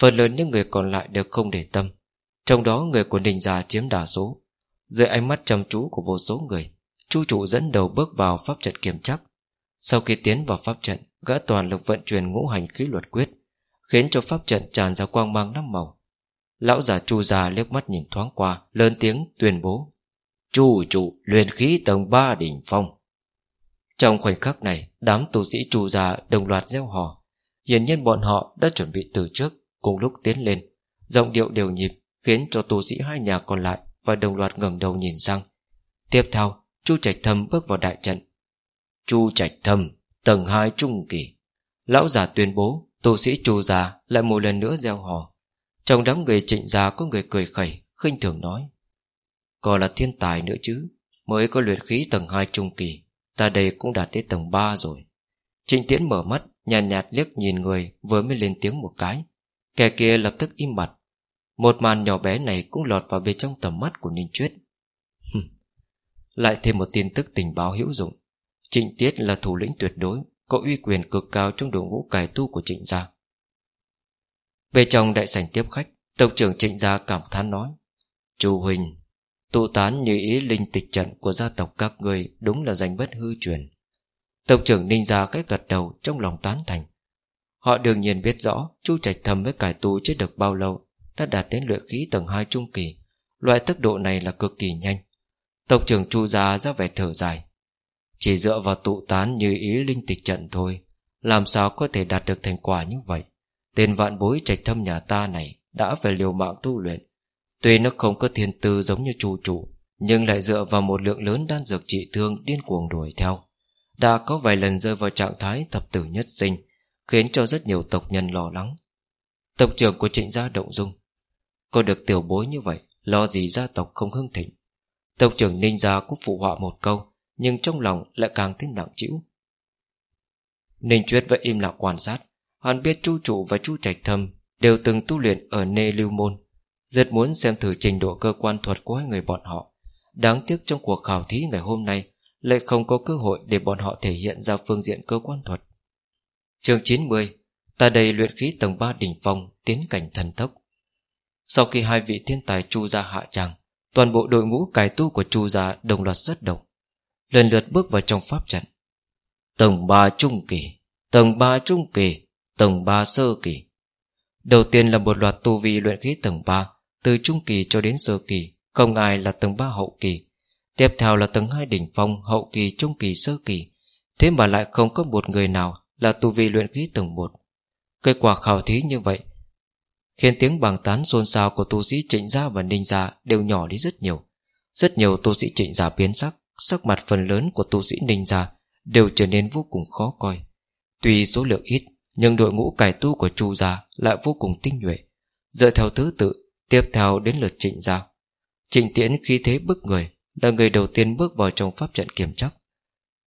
Phần lớn những người còn lại đều không để tâm. Trong đó người của Ninh Gia chiếm đa số. Dưới ánh mắt chăm chú của vô số người, Chu chủ dẫn đầu bước vào pháp trận kiểm chắc. Sau khi tiến vào pháp trận, Gã toàn lực vận chuyển ngũ hành khí luật quyết, Khiến cho pháp trận tràn ra quang mang năm màu. Lão già chu già liếc mắt nhìn thoáng qua, Lớn tiếng tuyên bố, Chu trụ luyện khí tầng 3 đỉnh phong. Trong khoảnh khắc này, Đám tu sĩ chu già đồng loạt gieo hò. Hiển nhiên bọn họ đã chuẩn bị từ trước, Cùng lúc tiến lên. Giọng điệu đều nhịp, Khiến cho tu sĩ hai nhà còn lại Và đồng loạt ngẩng đầu nhìn sang. Tiếp theo, Chu Trạch Thâm bước vào đại trận. Chu Trạch Thâm, Tầng 2 trung kỳ. Lão già tuyên bố, Tu sĩ chu già lại một lần nữa gieo hò. Trong đám người trịnh già có người cười khẩy khinh thường nói. Còn là thiên tài nữa chứ Mới có luyện khí tầng 2 trung kỳ Ta đây cũng đạt tới tầng 3 rồi. Trịnh Tiễn mở mắt Nhàn nhạt, nhạt liếc nhìn người Vừa mới lên tiếng một cái. Kẻ kia lập tức im bặt. Một màn nhỏ bé này cũng lọt vào bên trong tầm mắt của Ninh Chuyết. Lại thêm một tin tức tình báo hữu dụng. Trịnh Tiết là thủ lĩnh tuyệt đối Có uy quyền cực cao trong đội ngũ cải tu của trịnh gia. Về trong đại sảnh tiếp khách, Tộc trưởng trịnh gia cảm thán nói, Chu Huỳnh, Tụ tán như ý linh tịch trận của gia tộc các người Đúng là danh bất hư truyền. Tộc trưởng ninh gia cách gật đầu, Trong lòng tán thành. Họ đương nhiên biết rõ, Chu trạch thầm với cải tu chết được bao lâu, Đã đạt đến luyện khí tầng 2 trung kỳ. Loại tốc độ này là cực kỳ nhanh. Tộc trưởng chu gia ra vẻ thở dài, Chỉ dựa vào tụ tán như ý linh tịch trận thôi, Làm sao có thể đạt được thành quả như vậy? Tên vạn bối trạch thâm nhà ta này Đã phải liều mạng tu luyện. Tuy nó không có thiên tư giống như chu chủ, Nhưng lại dựa vào một lượng lớn đan dược trị thương Điên cuồng đuổi theo. Đã có vài lần rơi vào trạng thái thập tử nhất sinh Khiến cho rất nhiều tộc nhân lo lắng. Tộc trưởng của trịnh gia động dung. Có được tiểu bối như vậy Lo gì gia tộc không hưng thịnh? Tộc trưởng ninh gia cũng phụ họa một câu Nhưng trong lòng lại càng thêm nặng chịu Ninh Chuyết vẫn im lặng quan sát Hắn biết chu trụ và chu trạch thâm Đều từng tu luyện ở nê lưu môn, Rất muốn xem thử trình độ cơ quan thuật của hai người bọn họ. Đáng tiếc trong cuộc khảo thí ngày hôm nay Lại không có cơ hội để bọn họ thể hiện ra phương diện cơ quan thuật. Chương 90 ta đầy luyện khí tầng 3 đỉnh phong, Tiến cảnh thần tốc. Sau khi hai vị thiên tài chu ra hạ tràng, Toàn bộ đội ngũ cải tu của chu gia đồng loạt rất động, Lần lượt bước vào trong pháp trận. Tầng 3 trung kỳ, Tầng 3 trung kỳ Tầng 3 sơ kỳ. Đầu tiên là một loạt tu vi luyện khí tầng 3 Từ trung kỳ cho đến sơ kỳ, Không ai là tầng 3 hậu kỳ. Tiếp theo là tầng 2 đỉnh phong, Hậu kỳ, trung kỳ, sơ kỳ. Thế mà lại không có một người nào Là tu vi luyện khí tầng 1 Kết quả khảo thí như vậy, Khiến tiếng bằng tán xôn xao của tu sĩ trịnh gia và ninh gia Đều nhỏ đi rất nhiều. Rất nhiều tu sĩ trịnh gia biến sắc Sắc mặt phần lớn của tu sĩ ninh gia Đều trở nên vô cùng khó coi. Tuy số lượng ít nhưng đội ngũ cải tu của chu gia Lại vô cùng tinh nhuệ. Dựa theo thứ tự Tiếp theo đến lượt trịnh giao Trịnh tiễn khi thế bức người Là người đầu tiên bước vào trong pháp trận kiểm chắc.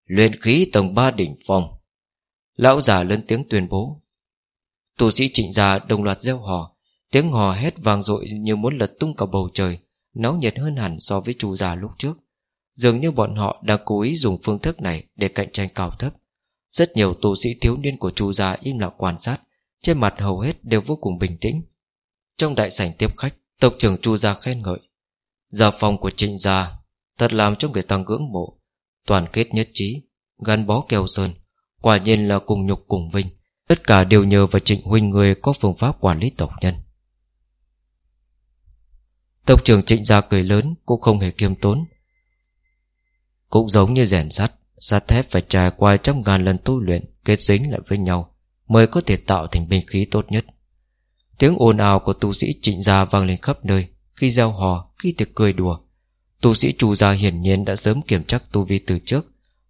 Luyện khí tầng 3 đỉnh phòng, Lão già lên tiếng tuyên bố. Tu sĩ trịnh gia đồng loạt gieo hò. Tiếng hò hét vang dội như muốn lật tung cả bầu trời Náo nhiệt hơn hẳn so với chu già lúc trước. Dường như bọn họ đang cố ý dùng phương thức này Để cạnh tranh cao thấp. Rất nhiều tu sĩ thiếu niên của chu gia im lặng quan sát, Trên mặt hầu hết đều vô cùng bình tĩnh. Trong đại sảnh tiếp khách, Tộc trưởng chu gia khen ngợi. Gia phòng của trịnh gia Thật làm cho người ta ngưỡng mộ. Toàn kết nhất trí, Gắn bó keo sơn, Quả nhiên là cùng nhục cùng vinh. Tất cả đều nhờ vào trịnh huynh người có phương pháp quản lý tộc nhân. Tộc trưởng trịnh gia cười lớn, Cũng không hề kiêm tốn. Cũng giống như rèn sắt Sắt thép phải trải qua trăm ngàn lần tu luyện Kết dính lại với nhau Mới có thể tạo thành binh khí tốt nhất. Tiếng ồn ào của tu sĩ trịnh gia vang lên khắp nơi Khi gieo hò, khi tiệc cười đùa. Tu sĩ chủ gia hiển nhiên đã sớm kiểm tra tu vi từ trước.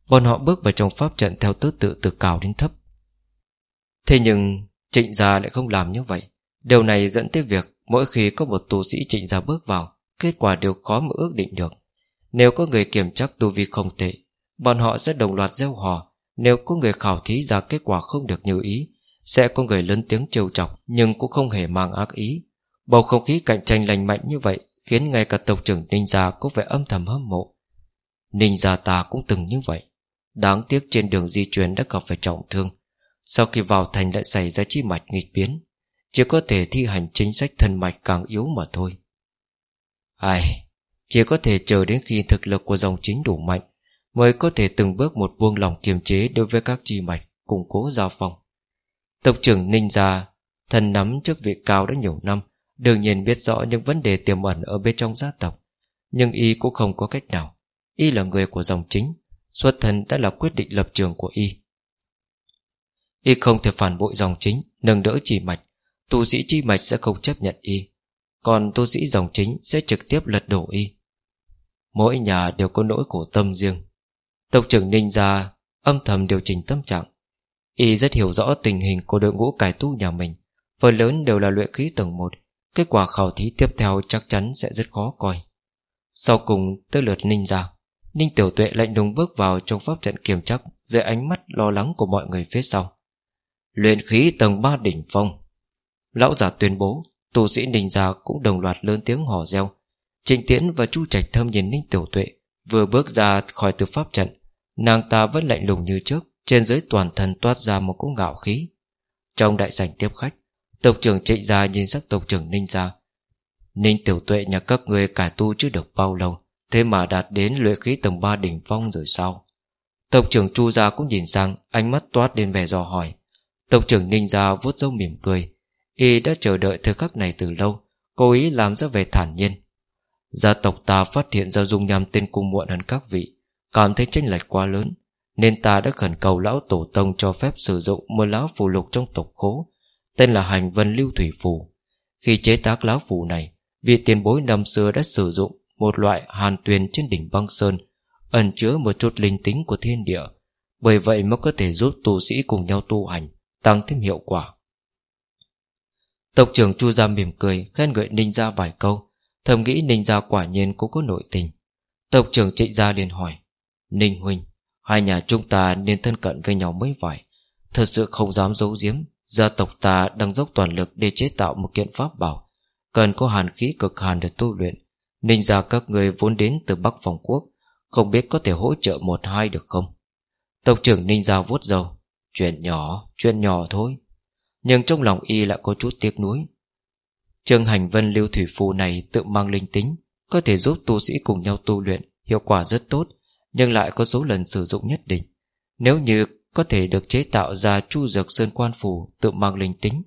Bọn họ bước vào trong pháp trận theo thứ tự từ cao đến thấp. Thế nhưng Trịnh gia lại không làm như vậy. Điều này dẫn tới việc Mỗi khi có một tu sĩ trịnh gia bước vào Kết quả đều khó mà ước định được. Nếu có người kiểm chắc tu vi không tệ Bọn họ sẽ đồng loạt gieo hò Nếu có người khảo thí ra kết quả không được như ý, Sẽ có người lớn tiếng trêu chọc, Nhưng cũng không hề mang ác ý. Bầu không khí cạnh tranh lành mạnh như vậy Khiến ngay cả tộc trưởng Ninh Gia có vẻ âm thầm hâm mộ. Ninh Gia ta cũng từng như vậy. Đáng tiếc trên đường di chuyển đã gặp phải trọng thương. Sau khi vào thành lại xảy ra chi mạch nghịch biến, Chỉ có thể thi hành chính sách thân mạch càng yếu mà thôi. Ai, Chỉ có thể chờ đến khi thực lực của dòng chính đủ mạnh Mới có thể từng bước một buông lỏng kiềm chế đối với các chi mạch, Củng cố giao phong. Tộc trưởng Ninh Gia Thần nắm chức vị cao đã nhiều năm, Đương nhiên biết rõ những vấn đề tiềm ẩn Ở bên trong gia tộc, Nhưng y cũng không có cách nào. Y là người của dòng chính, Xuất thân đã là quyết định lập trường của y. Y không thể phản bội dòng chính, Nâng đỡ chi mạch, Tu sĩ chi mạch sẽ không chấp nhận y, Còn tu sĩ dòng chính sẽ trực tiếp lật đổ y. Mỗi nhà đều có nỗi khổ tâm riêng Tộc trưởng Ninh Gia Âm thầm điều chỉnh tâm trạng Y rất hiểu rõ tình hình của đội ngũ cải tu nhà mình Phần lớn đều là luyện khí tầng 1 Kết quả khảo thí tiếp theo chắc chắn sẽ rất khó coi Sau cùng tới lượt Ninh Gia Ninh Tiểu Tuệ lạnh đùng bước vào trong pháp trận kiểm chắc dưới ánh mắt lo lắng của mọi người phía sau. Luyện khí tầng 3 đỉnh phong. Lão giả tuyên bố, tu sĩ Ninh Gia cũng đồng loạt lớn tiếng hò reo. Trịnh Tiễn và Chu Trạch thâm nhìn Ninh Tiểu Tuệ, vừa bước ra khỏi từ pháp trận, nàng ta vẫn lạnh lùng như trước, trên dưới toàn thân toát ra một cỗ ngạo khí. Trong đại sảnh tiếp khách, tộc trưởng Trịnh Gia nhìn sắc tộc trưởng Ninh Gia. Ninh Tiểu Tuệ nhà các người cải tu chưa được bao lâu, Thế mà đạt đến luyện khí tầng 3 đỉnh phong rồi sao? Tộc trưởng Chu Gia cũng nhìn sang Ánh mắt toát đến vẻ dò hỏi. Tộc trưởng Ninh Gia vuốt râu mỉm cười. Y đã chờ đợi thời khắc này từ lâu Cố ý làm ra vẻ thản nhiên. Gia tộc ta phát hiện ra dung nhằm tên cung muộn hơn các vị. Cảm thấy tranh lệch quá lớn, Nên ta đã khẩn cầu lão tổ tông cho phép sử dụng một lão phù lục trong tộc khố, Tên là hành vân lưu thủy phù. Khi chế tác lão phù này, Vị tiền bối năm xưa đã sử dụng một loại hàn tuyền trên đỉnh băng sơn, ẩn chứa một chút linh tính của thiên địa, bởi vậy mới có thể giúp tu sĩ cùng nhau tu hành, tăng thêm hiệu quả. Tộc trưởng chu gia mỉm cười, khen ngợi ninh gia vài câu, thầm nghĩ ninh gia quả nhiên cũng có nội tình. Tộc trưởng trịnh gia liền hỏi ninh huynh hai nhà chúng ta nên thân cận với nhau mới phải. Thật sự không dám giấu giếm gia tộc ta đang dốc toàn lực để chế tạo một kiện pháp bảo. Cần có hàn khí cực hàn để tu luyện. Ninh gia các người vốn đến từ Bắc Phòng Quốc Không biết có thể hỗ trợ một hai được không? Tộc trưởng Ninh gia vuốt dầu Chuyện nhỏ, chuyện nhỏ thôi. Nhưng trong lòng y lại có chút tiếc nuối. Trường hành vân lưu thủy phù này tự mang linh tính Có thể giúp tu sĩ cùng nhau tu luyện Hiệu quả rất tốt. Nhưng lại có số lần sử dụng nhất định Nếu như có thể được chế tạo ra chu dược sơn quan phủ tự mang linh tính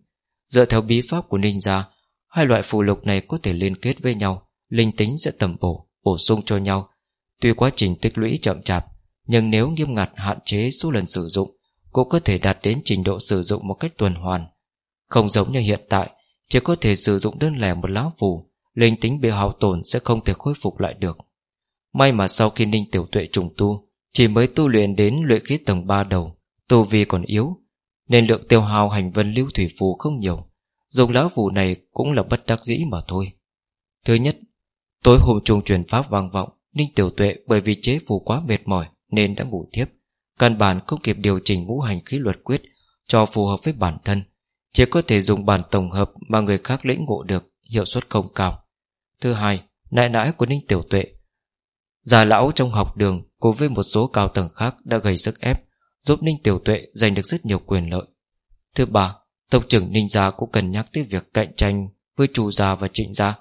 Dựa theo bí pháp của ninh gia Hai loại phù lục này có thể liên kết với nhau linh tính sẽ tầm bổ, bổ sung cho nhau. Tuy quá trình tích lũy chậm chạp, nhưng nếu nghiêm ngặt hạn chế số lần sử dụng, cũng có thể đạt đến trình độ sử dụng một cách tuần hoàn. Không giống như hiện tại, chỉ có thể sử dụng đơn lẻ một lá phù, linh tính bị hao tổn sẽ không thể khôi phục lại được. May mà sau khi ninh tiểu tuệ trùng tu, chỉ mới tu luyện đến luyện khí tầng 3 đầu, tu vi còn yếu, nên lượng tiêu hao hành vân lưu thủy phù không nhiều. Dùng lá phù này cũng là bất đắc dĩ mà thôi. Thứ nhất, Tối hôm trung truyền pháp vang vọng Ninh Tiểu Tuệ bởi vì chế phù quá mệt mỏi Nên đã ngủ thiếp Căn bản không kịp điều chỉnh ngũ hành khí luật quyết Cho phù hợp với bản thân Chỉ có thể dùng bản tổng hợp Mà người khác lĩnh ngộ được Hiệu suất không cao Thứ hai, nại nãi của Ninh Tiểu Tuệ Già lão trong học đường Cùng với một số cao tầng khác đã gây sức ép Giúp Ninh Tiểu Tuệ giành được rất nhiều quyền lợi. Thứ ba, Tộc trưởng Ninh Gia cũng cần nhắc tới việc cạnh tranh Với Chu Gia và Trịnh Gia.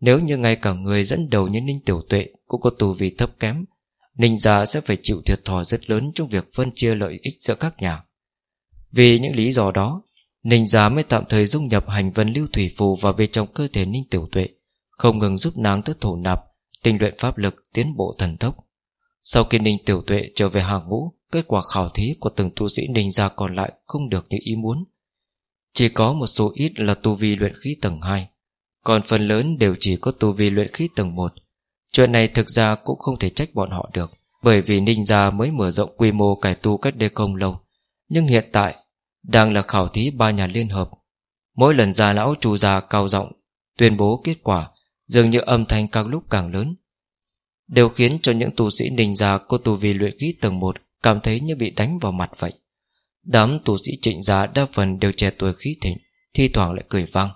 Nếu như ngay cả người dẫn đầu như Ninh Tiểu Tuệ Cũng có tù vì thấp kém Ninh gia sẽ phải chịu thiệt thòi rất lớn Trong việc phân chia lợi ích giữa các nhà. Vì những lý do đó Ninh gia mới tạm thời dung nhập hành vân lưu thủy phù vào bên trong cơ thể Ninh Tiểu Tuệ Không ngừng giúp nàng tới thổ nạp Tinh luyện pháp lực tiến bộ thần tốc. Sau khi Ninh Tiểu Tuệ trở về hàng ngũ, Kết quả khảo thí của từng tu sĩ Ninh gia còn lại Không được như ý muốn. Chỉ có một số ít là tu vi luyện khí tầng 2 còn phần lớn đều chỉ có tu vi luyện khí tầng 1 Chuyện này thực ra cũng không thể trách bọn họ được, Bởi vì Ninh Gia mới mở rộng quy mô cải tu cách đây không lâu. Nhưng hiện tại, Đang là khảo thí ba nhà liên hợp. Mỗi lần già lão trù già cao giọng Tuyên bố kết quả Dường như âm thanh càng lúc càng lớn. Đều khiến cho những tu sĩ ninh gia cô tu vi luyện khí tầng 1 Cảm thấy như bị đánh vào mặt vậy. Đám tu sĩ trịnh gia đa phần đều trẻ tuổi khí thịnh, Thi thoảng lại cười vang.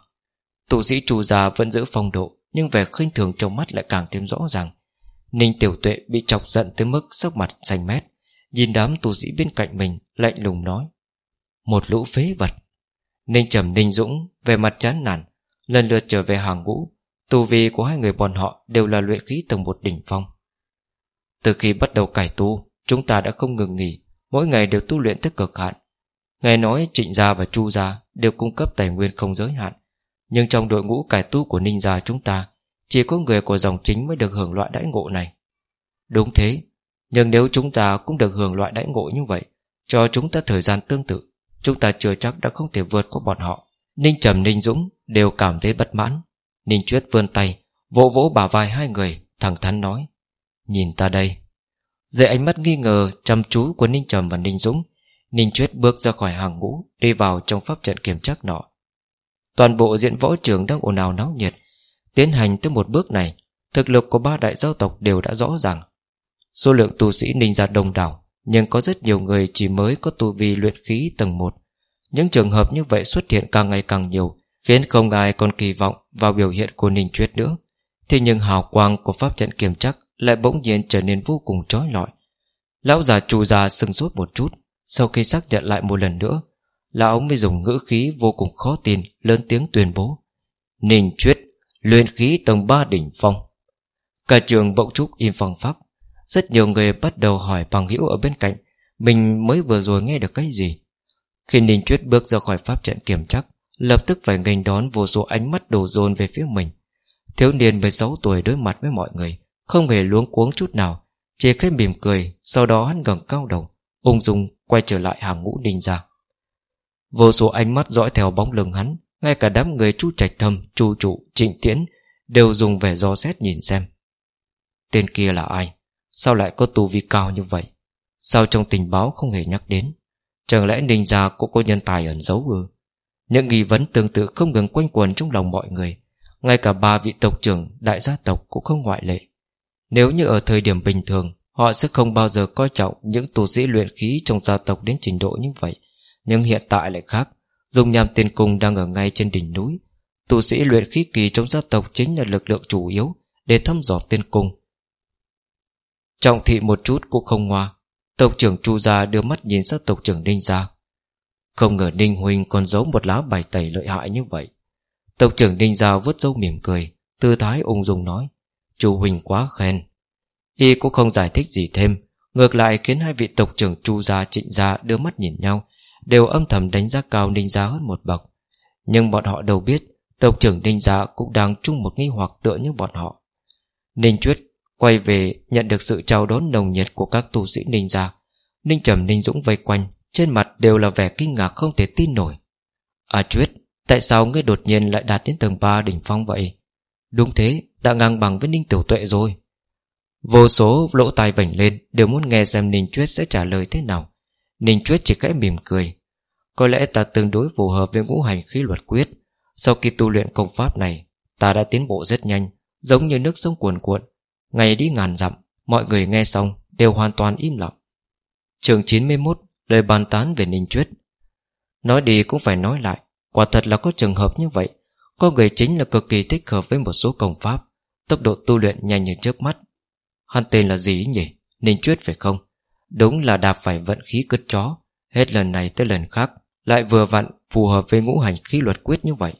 Tu sĩ trù già vẫn giữ phong độ, Nhưng vẻ khinh thường trong mắt lại càng thêm rõ ràng. Ninh tiểu tuệ bị chọc giận tới mức sắc mặt xanh mét, Nhìn đám tu sĩ bên cạnh mình, Lạnh lùng nói, Một lũ phế vật. Ninh trầm, Ninh Dũng về mặt chán nản, Lần lượt trở về hàng ngũ Tu vi của hai người bọn họ đều là luyện khí tầng một đỉnh phong. Từ khi bắt đầu cải tu, Chúng ta đã không ngừng nghỉ, Mỗi ngày đều tu luyện tới cực hạn. Nghe nói trịnh gia và chu gia Đều cung cấp tài nguyên không giới hạn, Nhưng trong đội ngũ cải tu của ninh gia chúng ta, Chỉ có người của dòng chính mới được hưởng loại đãi ngộ này. Đúng thế, Nhưng nếu chúng ta cũng được hưởng loại đãi ngộ như vậy, Cho chúng ta thời gian tương tự, Chúng ta chưa chắc đã không thể vượt qua bọn họ. Ninh Trầm, Ninh Dũng đều cảm thấy bất mãn. Ninh Chuyết vươn tay, Vỗ vỗ bả vai hai người, Thẳng thắn nói, Nhìn ta đây. Dưới ánh mắt nghi ngờ, chăm chú của Ninh Trầm và Ninh Dũng, Ninh Chuyết bước ra khỏi hàng ngũ, Đi vào trong pháp trận kiểm trắc nọ. Toàn bộ diện võ trường đang ồn ào náo nhiệt. Tiến hành tới một bước này, Thực lực của ba đại giao tộc đều đã rõ ràng. Số lượng tu sĩ ninh gia đông đảo, Nhưng có rất nhiều người chỉ mới có tu vi luyện khí tầng 1 Những trường hợp như vậy xuất hiện càng ngày càng nhiều Khiến không ai còn kỳ vọng vào biểu hiện của Ninh Chuyết nữa. Thế nhưng hào quang của pháp trận kiểm chắc Lại bỗng nhiên trở nên vô cùng trói lọi. Lão già trù già sừng sốt một chút, Sau khi xác nhận lại một lần nữa, Lão mới dùng ngữ khí vô cùng khó tin Lớn tiếng tuyên bố. Ninh Chuyết Luyện khí tầng 3 đỉnh phong. Cả trường bỗng trúc im phăng phắc. Rất nhiều người bắt đầu hỏi bằng hữu ở bên cạnh, Mình mới vừa rồi nghe được cái gì? Khi Ninh Chuyết bước ra khỏi pháp trận kiểm chắc Lập tức phải nghênh đón vô số ánh mắt đổ dồn về phía mình. Thiếu niên 16 tuổi đối mặt với mọi người Không hề luống cuống chút nào Chỉ khẽ mỉm cười Sau đó hắn gần cao đầu Ung dung quay trở lại hàng ngũ đinh ra Vô số ánh mắt dõi theo bóng lưng hắn Ngay cả đám người chu trạch thâm Chu trụ, trịnh tiễn Đều dùng vẻ do xét nhìn xem. Tên kia là ai? Sao lại có tu vi cao như vậy? Sao trong tình báo không hề nhắc đến? Chẳng lẽ ninh gia cũng có nhân tài ẩn giấu ư? Những nghi vấn tương tự không ngừng quanh quẩn trong lòng mọi người. Ngay cả ba vị tộc trưởng, Đại gia tộc cũng không ngoại lệ. Nếu như ở thời điểm bình thường, Họ sẽ không bao giờ coi trọng Những tu sĩ luyện khí trong gia tộc đến trình độ như vậy. Nhưng hiện tại lại khác. Dung nham tiên cung đang ở ngay trên đỉnh núi. Tu sĩ luyện khí kỳ trong gia tộc Chính là lực lượng chủ yếu Để thăm dò tiên cung. Trọng thị một chút cũng không ngoa. Tộc trưởng Chu Gia đưa mắt nhìn sát tộc trưởng Đinh Gia không ngờ Ninh Huynh còn giấu một lá bài tẩy lợi hại như vậy. Tộc trưởng Ninh Giao vứt dâu mỉm cười, Tư thái ung dung nói Chú Huynh quá khen. Y cũng không giải thích gì thêm, Ngược lại khiến hai vị tộc trưởng Chu Gia, Trịnh Gia đưa mắt nhìn nhau, Đều âm thầm đánh giá cao Ninh Gia hơn một bậc. Nhưng bọn họ đâu biết, Tộc trưởng Ninh Gia cũng đang chung một nghi hoặc tựa như bọn họ. Ninh Chuyết quay về nhận được sự chào đón nồng nhiệt của các tu sĩ Ninh Gia. Ninh Trầm, Ninh Dũng vây quanh trên mặt đều là vẻ kinh ngạc không thể tin nổi. À Chuyết, Tại sao ngươi đột nhiên lại đạt đến tầng 3 đỉnh phong vậy? Đúng thế, Đã ngang bằng với Ninh Tiểu Tuệ rồi. Vô số lỗ tai vảnh lên, Đều muốn nghe xem Ninh Chuyết sẽ trả lời thế nào. Ninh Chuyết chỉ khẽ mỉm cười. Có lẽ ta tương đối phù hợp với ngũ hành khí luật quyết. Sau khi tu luyện công pháp này, Ta đã tiến bộ rất nhanh, Giống như nước sông cuồn cuộn. Ngày đi ngàn dặm, Mọi người nghe xong đều hoàn toàn im lặng. Trường 91 Lời bàn tán về Ninh Chuyết Nói đi cũng phải nói lại, Quả thật là có trường hợp như vậy. Có người chính là cực kỳ thích hợp với một số công pháp, Tốc độ tu luyện nhanh như trước mắt. Hắn tên là gì nhỉ? Ninh Chuyết phải không? Đúng là đạp phải vận khí cứt chó, Hết lần này tới lần khác, Lại vừa vặn phù hợp với ngũ hành khí luật quyết như vậy.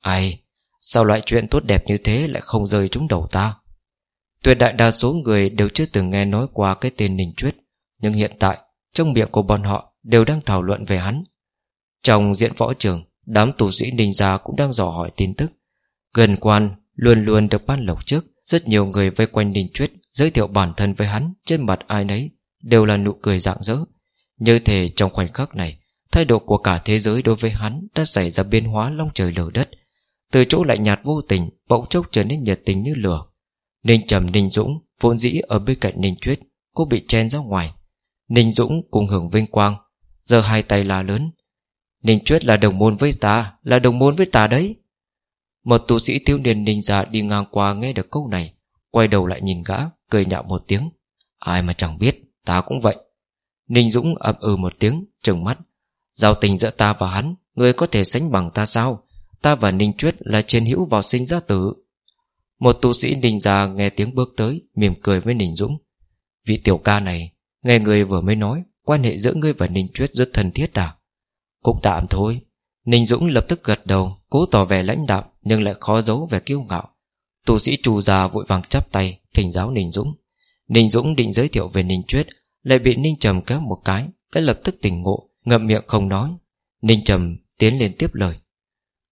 Ai, Sao loại chuyện tốt đẹp như thế Lại không rơi trúng đầu ta? Tuyệt đại đa số người đều chưa từng nghe nói qua Cái tên Ninh Chuyết Nhưng hiện tại trong miệng của bọn họ đều đang thảo luận về hắn. Trong diện võ trường, Đám tù sĩ ninh gia cũng đang dò hỏi tin tức. Gần quan Luôn luôn được ban lộc trước, Rất nhiều người vây quanh Ninh Chuyết Giới thiệu bản thân với hắn Trên mặt ai nấy, Đều là nụ cười rạng rỡ. Như thể trong khoảnh khắc này, Thái độ của cả thế giới đối với hắn Đã xảy ra biến hóa long trời lở đất. Từ chỗ lạnh nhạt vô tình Bỗng chốc trở nên nhiệt tình như lửa. Ninh Trầm, Ninh Dũng Vốn dĩ ở bên cạnh Ninh Chuyết Cũng bị chen ra ngoài Ninh Dũng cùng hưởng vinh quang Giờ hai tay là lớn. Ninh Chuyết là đồng môn với ta, Là đồng môn với ta đấy. Một tu sĩ thiếu niên ninh già đi ngang qua nghe được câu này, Quay đầu lại nhìn gã, Cười nhạo một tiếng. Ai mà chẳng biết, Ta cũng vậy. Ninh Dũng ậm ừ một tiếng, trừng mắt. Giao tình giữa ta và hắn, Người có thể sánh bằng ta sao? Ta và Ninh Chuyết là trên hữu vào sinh ra tử. Một tu sĩ Ninh già nghe tiếng bước tới, Mỉm cười với Ninh Dũng. Vị tiểu ca này Nghe người vừa mới nói, Quan hệ giữa ngươi và Ninh Chuyết rất thân thiết à? Cũng tạm thôi. Ninh Dũng lập tức gật đầu, Cố tỏ vẻ lãnh đạm, Nhưng lại khó giấu vẻ kiêu ngạo. Tu sĩ trù già vội vàng chắp tay, Thỉnh giáo Ninh Dũng. Ninh Dũng định giới thiệu về Ninh Chuyết Lại bị Ninh Trầm kéo một cái Cái lập tức tỉnh ngộ, Ngậm miệng không nói. Ninh Trầm tiến lên tiếp lời.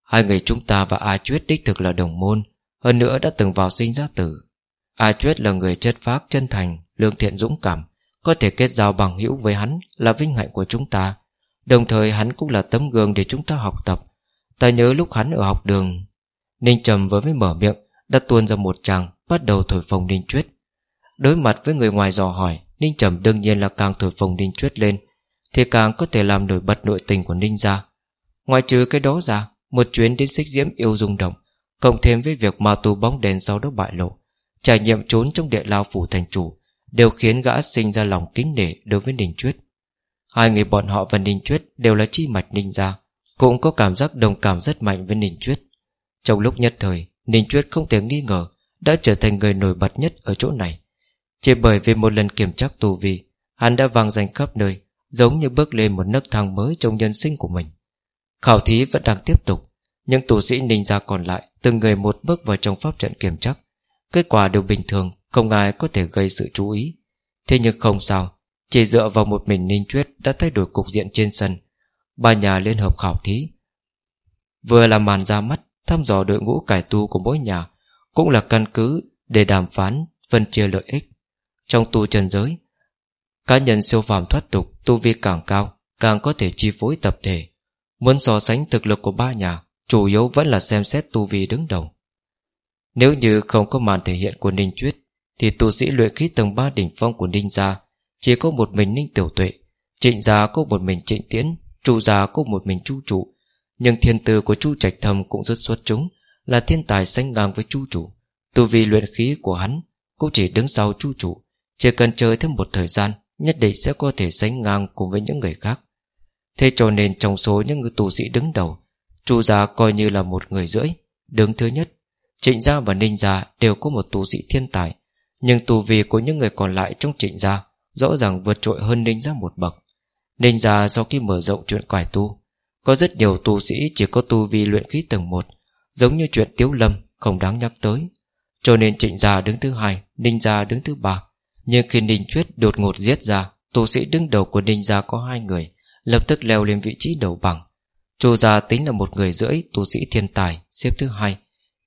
Hai người chúng ta và A Chuyết đích thực là đồng môn, Hơn nữa đã từng vào sinh ra tử. A Chuyết là người chất phác chân thành, Lương thiện dũng cảm có thể kết giao bằng hữu với hắn Là vinh hạnh của chúng ta. Đồng thời hắn cũng là tấm gương để chúng ta học tập. Ta nhớ lúc hắn ở học đường, Ninh Trầm vừa mới mở miệng, Đã tuôn ra một chàng Bắt đầu thổi phồng Ninh Chuyết Đối mặt với người ngoài dò hỏi, Ninh Trầm đương nhiên là càng thổi phồng Ninh Chuyết lên, Thì càng có thể làm nổi bật nội tình của Ninh ra Ngoài trừ cái đó ra, Một chuyến đến xích diễm yêu dung động, Cộng thêm với việc ma tu bóng đèn sau đó bại lộ, Trải nghiệm trốn trong địa lao phủ thành chủ Đều khiến gã sinh ra lòng kính nể đối với Ninh Chuyết. Hai người bọn họ và Ninh Chuyết Đều là chi mạch Ninh gia Cũng có cảm giác đồng cảm rất mạnh với Ninh Chuyết. Trong lúc nhất thời Ninh Chuyết không thể nghi ngờ Đã trở thành người nổi bật nhất ở chỗ này. Chỉ bởi vì một lần kiểm tra tù vi Hắn đã vang danh khắp nơi Giống như bước lên một nấc thang mới trong nhân sinh của mình. Khảo thí vẫn đang tiếp tục Nhưng tù sĩ ninh gia còn lại Từng người một bước vào trong pháp trận kiểm tra, Kết quả đều bình thường không ai có thể gây sự chú ý. Thế nhưng không sao, Chỉ dựa vào một mình Ninh Chuyết đã thay đổi cục diện trên sân. Ba nhà liên hợp khảo thí. Vừa là màn ra mắt, Thăm dò đội ngũ cải tu của mỗi nhà Cũng là căn cứ để đàm phán, Phân chia lợi ích. Trong tu trần giới, Cá nhân siêu phàm thoát tục, Tu vi càng cao, Càng có thể chi phối tập thể. Muốn so sánh thực lực của ba nhà, Chủ yếu vẫn là xem xét tu vi đứng đầu. Nếu như không có màn thể hiện của Ninh Chuyết thì tu sĩ luyện khí tầng 3 đỉnh phong của Ninh Gia Chỉ có một mình Ninh Tiểu Tuệ Trịnh Gia có một mình Trịnh Tiễn Trụ Gia có một mình Chu Trụ. Nhưng thiên tư của Chu Trạch thầm cũng rất xuất chúng Là thiên tài sánh ngang với Chu chủ. Tu vi luyện khí của hắn Cũng chỉ đứng sau Chu chủ, Chỉ cần chơi thêm một thời gian Nhất định sẽ có thể sánh ngang cùng với những người khác. Thế cho nên trong số những người tu sĩ đứng đầu Chu gia coi như là một người rưỡi Đứng thứ nhất. Trịnh gia và ninh gia đều có một tu sĩ thiên tài nhưng tù vi của những người còn lại trong trịnh gia Rõ ràng vượt trội hơn ninh gia một bậc. Ninh gia sau khi mở rộng chuyện quải tu, Có rất nhiều tù sĩ chỉ có tu vi luyện khí tầng 1 Giống như chuyện tiếu lâm Không đáng nhắc tới. Cho nên trịnh gia đứng thứ hai, Ninh gia đứng thứ ba. Nhưng khi ninh chuyết đột ngột giết ra Tù sĩ đứng đầu của ninh gia có hai người, Lập tức leo lên vị trí đầu bằng Chu gia tính là một người rưỡi tu sĩ thiên tài, Xếp thứ hai.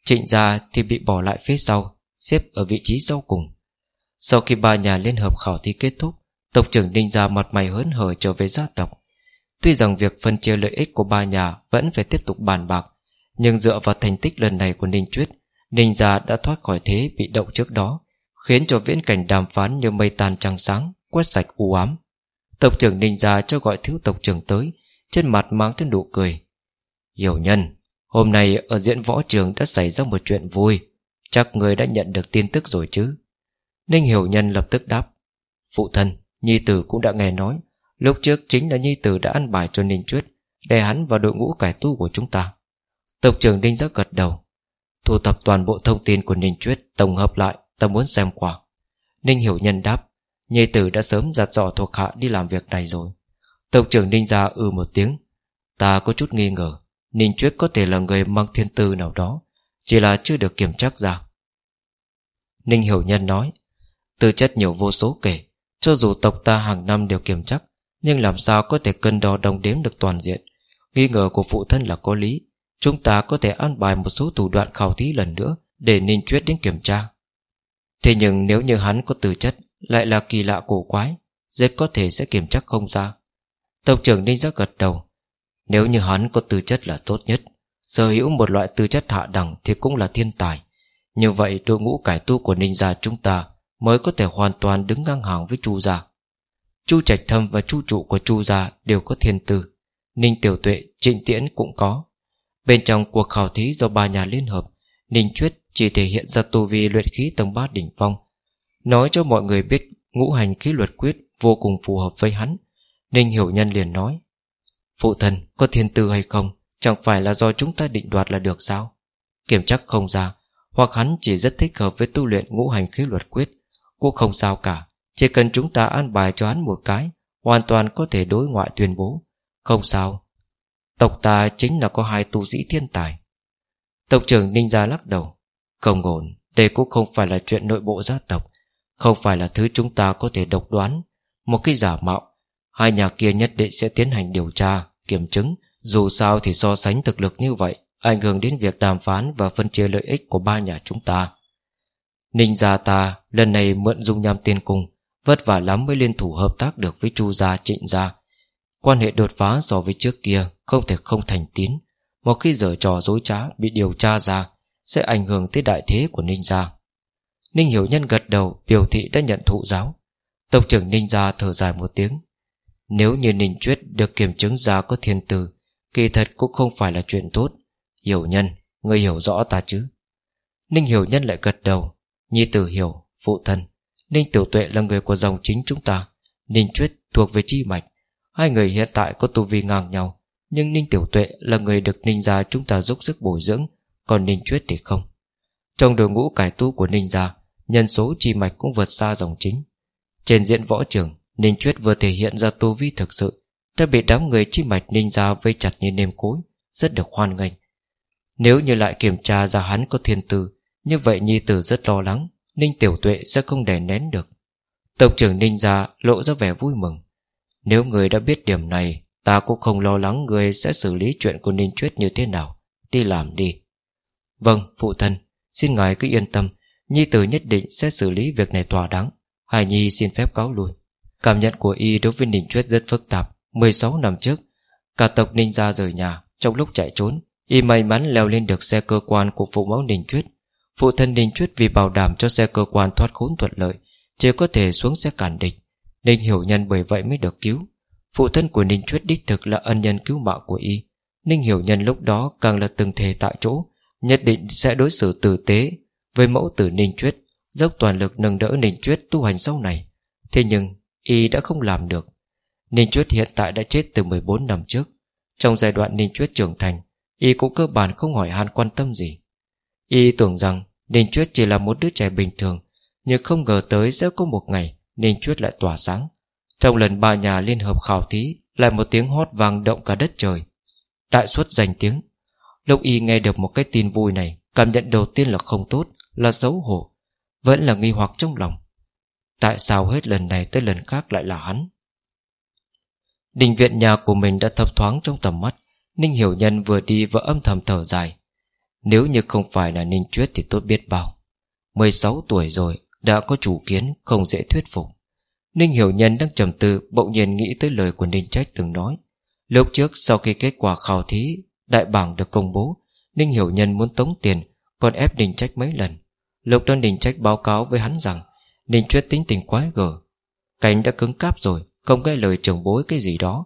Trịnh gia thì bị bỏ lại phía sau Xếp ở vị trí sau cùng. Sau khi ba nhà liên hợp khảo thí kết thúc, Tộc trưởng Ninh Gia mặt mày hớn hở trở về gia tộc. Tuy rằng việc phân chia lợi ích của ba nhà Vẫn phải tiếp tục bàn bạc, Nhưng dựa vào thành tích lần này của Ninh Chuyết Ninh Gia đã thoát khỏi thế bị động trước đó, Khiến cho viễn cảnh đàm phán như mây tan trăng sáng, Quét sạch u ám. Tộc trưởng Ninh Gia cho gọi thiếu tộc trưởng tới, Trên mặt mang thêm nụ cười. Hiểu nhân, Hôm nay ở diễn võ trường đã xảy ra một chuyện vui. Chắc người đã nhận được tin tức rồi chứ? Ninh Hiểu Nhân lập tức đáp. Phụ thân, Nhi Tử cũng đã nghe nói. Lúc trước chính là Nhi Tử đã ăn bài cho Ninh Chuyết Để hắn vào đội ngũ cải tu của chúng ta. Tộc trưởng Ninh giác gật đầu. Thu thập toàn bộ thông tin của Ninh Chuyết Tổng hợp lại ta muốn xem qua. Ninh Hiểu Nhân đáp. Nhi tử đã sớm giặt dò thuộc hạ đi làm việc này rồi. Tộc trưởng Ninh gia ừ một tiếng. Ta có chút nghi ngờ. Ninh Chuyết có thể là người mang thiên tư nào đó. Chỉ là chưa được kiểm chắc ra. Ninh Hiểu Nhân nói, Tư chất nhiều vô số kể, Cho dù tộc ta hàng năm đều kiểm chắc, Nhưng làm sao có thể cân đo đồng đếm được toàn diện? Nghi ngờ của phụ thân là có lý, Chúng ta có thể an bài một số thủ đoạn khảo thí lần nữa Để Ninh Chuyết đến kiểm tra. Thế nhưng nếu như hắn có tư chất, lại là kỳ lạ cổ quái, Rất có thể sẽ kiểm chắc không ra. Tộc trưởng Ninh giác gật đầu, Nếu như hắn có tư chất là tốt nhất. Sở hữu một loại tư chất hạ đẳng Thì cũng là thiên tài. Như vậy đội ngũ cải tu của Ninh gia chúng ta Mới có thể hoàn toàn đứng ngang hàng với Chu gia. Chu Trạch Thâm và Chu Trụ của Chu gia Đều có thiên tư. Ninh Tiểu Tuệ, Trịnh Tiễn cũng có. Bên trong cuộc khảo thí do ba nhà liên hợp Ninh Chuyết chỉ thể hiện ra tu vi luyện khí tầng bát đỉnh phong. Nói cho mọi người biết ngũ hành khí luật quyết vô cùng phù hợp với hắn. Ninh Hiểu Nhân liền nói Phụ thần có thiên tư hay không? Chẳng phải là do chúng ta định đoạt là được sao? Kiểm chắc không ra, Hoặc hắn chỉ rất thích hợp với tu luyện ngũ hành khí luật quyết. Cũng không sao cả, Chỉ cần chúng ta an bài cho hắn một cái, Hoàn toàn có thể đối ngoại tuyên bố. Không sao. Tộc ta chính là có hai tu sĩ thiên tài. Tộc trưởng Ninh Gia lắc đầu. Không ổn, Đây cũng không phải là chuyện nội bộ gia tộc. Không phải là thứ chúng ta có thể độc đoán. Một cái giả mạo, Hai nhà kia nhất định sẽ tiến hành điều tra, Kiểm chứng dù sao thì so sánh thực lực như vậy, Ảnh hưởng đến việc đàm phán Và phân chia lợi ích của ba nhà chúng ta. Ninh gia ta lần này mượn dung nham tiên cung, Vất vả lắm mới liên thủ hợp tác được với Chu gia trịnh gia. Quan hệ đột phá so với trước kia Không thể không thành tín Một khi dở trò dối trá bị điều tra ra, Sẽ ảnh hưởng tới đại thế của Ninh gia. Ninh Hiểu Nhân gật đầu, Biểu thị đã nhận thụ giáo. Tộc trưởng Ninh gia thở dài một tiếng. Nếu như Ninh Chuyết được kiểm chứng ra có thiên tử Kỳ thật cũng không phải là chuyện tốt. Hiểu Nhân Người hiểu rõ ta chứ? Ninh Hiểu Nhân lại gật đầu. Nhi tử hiểu, phụ thân. Ninh Tiểu Tuệ là người của dòng chính chúng ta. Ninh Chuyết thuộc về chi mạch. Hai người hiện tại có tu vi ngang nhau Nhưng Ninh Tiểu Tuệ là người được Ninh gia chúng ta giúp sức bồi dưỡng Còn Ninh Chuyết thì không. Trong đội ngũ cải tu của Ninh gia Nhân số chi mạch cũng vượt xa dòng chính. Trên diện võ trường Ninh Chuyết vừa thể hiện ra tu vi thực sự đã bị đám người chi mạch Ninh gia vây chặt như nêm cối Rất được hoan nghênh. Nếu như lại kiểm tra ra hắn có thiên tư Như vậy Nhi Tử rất lo lắng Ninh Tiểu Tuệ sẽ không đè nén được. Tộc trưởng Ninh gia lộ ra vẻ vui mừng. Nếu người đã biết điểm này Ta cũng không lo lắng người sẽ xử lý chuyện của Ninh Chuyết như thế nào. Đi làm đi. Vâng, phụ thân. Xin ngài cứ yên tâm. Nhi tử nhất định sẽ xử lý việc này tòa đáng. Hải Nhi xin phép cáo lui. Cảm nhận của y đối với Ninh Chuyết rất phức tạp. 16 năm trước, Cả tộc Ninh gia rời nhà Trong lúc chạy trốn. Y may mắn leo lên được xe cơ quan của phụ mẫu Ninh Chuyết Phụ thân Ninh Chuyết vì bảo đảm cho xe cơ quan thoát khốn thuận lợi, Chỉ có thể xuống xe cản địch. Ninh Hiểu Nhân bởi vậy mới được cứu. Phụ thân của Ninh Chuyết đích thực là ân nhân cứu mạng của y. Ninh Hiểu Nhân lúc đó càng là từng thề tại chỗ, Nhất định sẽ đối xử tử tế Với mẫu tử Ninh Chuyết Dốc toàn lực nâng đỡ Ninh Chuyết tu hành sau này. Thế nhưng, y đã không làm được. Ninh Chuyết hiện tại đã chết từ 14 năm trước. Trong giai đoạn Ninh Chuyết trưởng thành, Y cũng cơ bản không hỏi han quan tâm gì. Y tưởng rằng Ninh Chuyết chỉ là một đứa trẻ bình thường, Nhưng không ngờ tới sẽ có một ngày, Ninh Chuyết lại tỏa sáng. Trong lần ba nhà liên hợp khảo thí, Lại một tiếng hót vang động cả đất trời. Đại suất danh tiếng. Lúc y nghe được một cái tin vui này, Cảm nhận đầu tiên là không tốt, Là xấu hổ. Vẫn là nghi hoặc trong lòng. Tại sao hết lần này tới lần khác lại là hắn? Đình viện nhà của mình đã thấp thoáng trong tầm mắt. Ninh Hiểu Nhân vừa đi vừa âm thầm thở dài. Nếu như không phải là Ninh Chuyết thì tốt biết bao. 16 tuổi rồi, Đã có chủ kiến không dễ thuyết phục. Ninh Hiểu Nhân đang trầm tư, Bỗng nhiên nghĩ tới lời của Ninh Trách từng nói. Lúc trước, sau khi kết quả khảo thí, Đại bảng được công bố, Ninh Hiểu Nhân muốn tống tiền, Còn ép Ninh Trách mấy lần. Lúc đó Ninh Trách báo cáo với hắn rằng, Ninh Chuyết tính tình quái gở. Cánh đã cứng cáp rồi không nghe lời trưởng bối cái gì đó.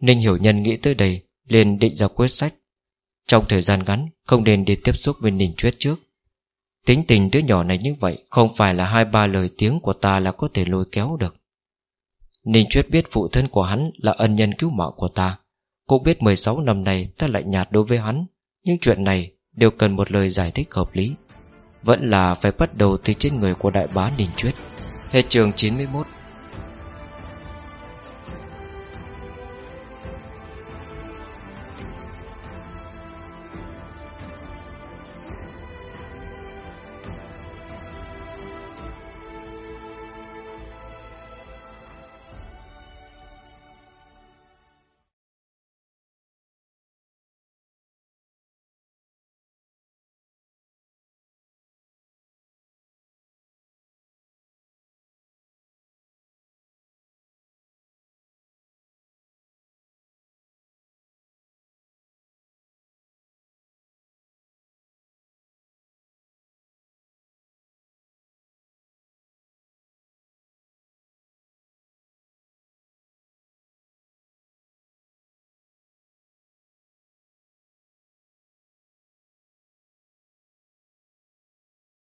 Ninh Hiểu Nhân nghĩ tới đây, liền định ra quyết sách. Trong thời gian ngắn, Không nên đi tiếp xúc với Ninh Chuyết trước. Tính tình đứa nhỏ này như vậy, Không phải là hai ba lời tiếng của ta Là có thể lôi kéo được. Ninh Chuyết biết phụ thân của hắn Là ân nhân cứu mạng của ta. Cô biết 16 năm này ta lại nhạt đối với hắn, Nhưng chuyện này đều cần một lời giải thích hợp lý. Vẫn là phải bắt đầu từ trên người của đại bá Ninh Chuyết Hết trường 91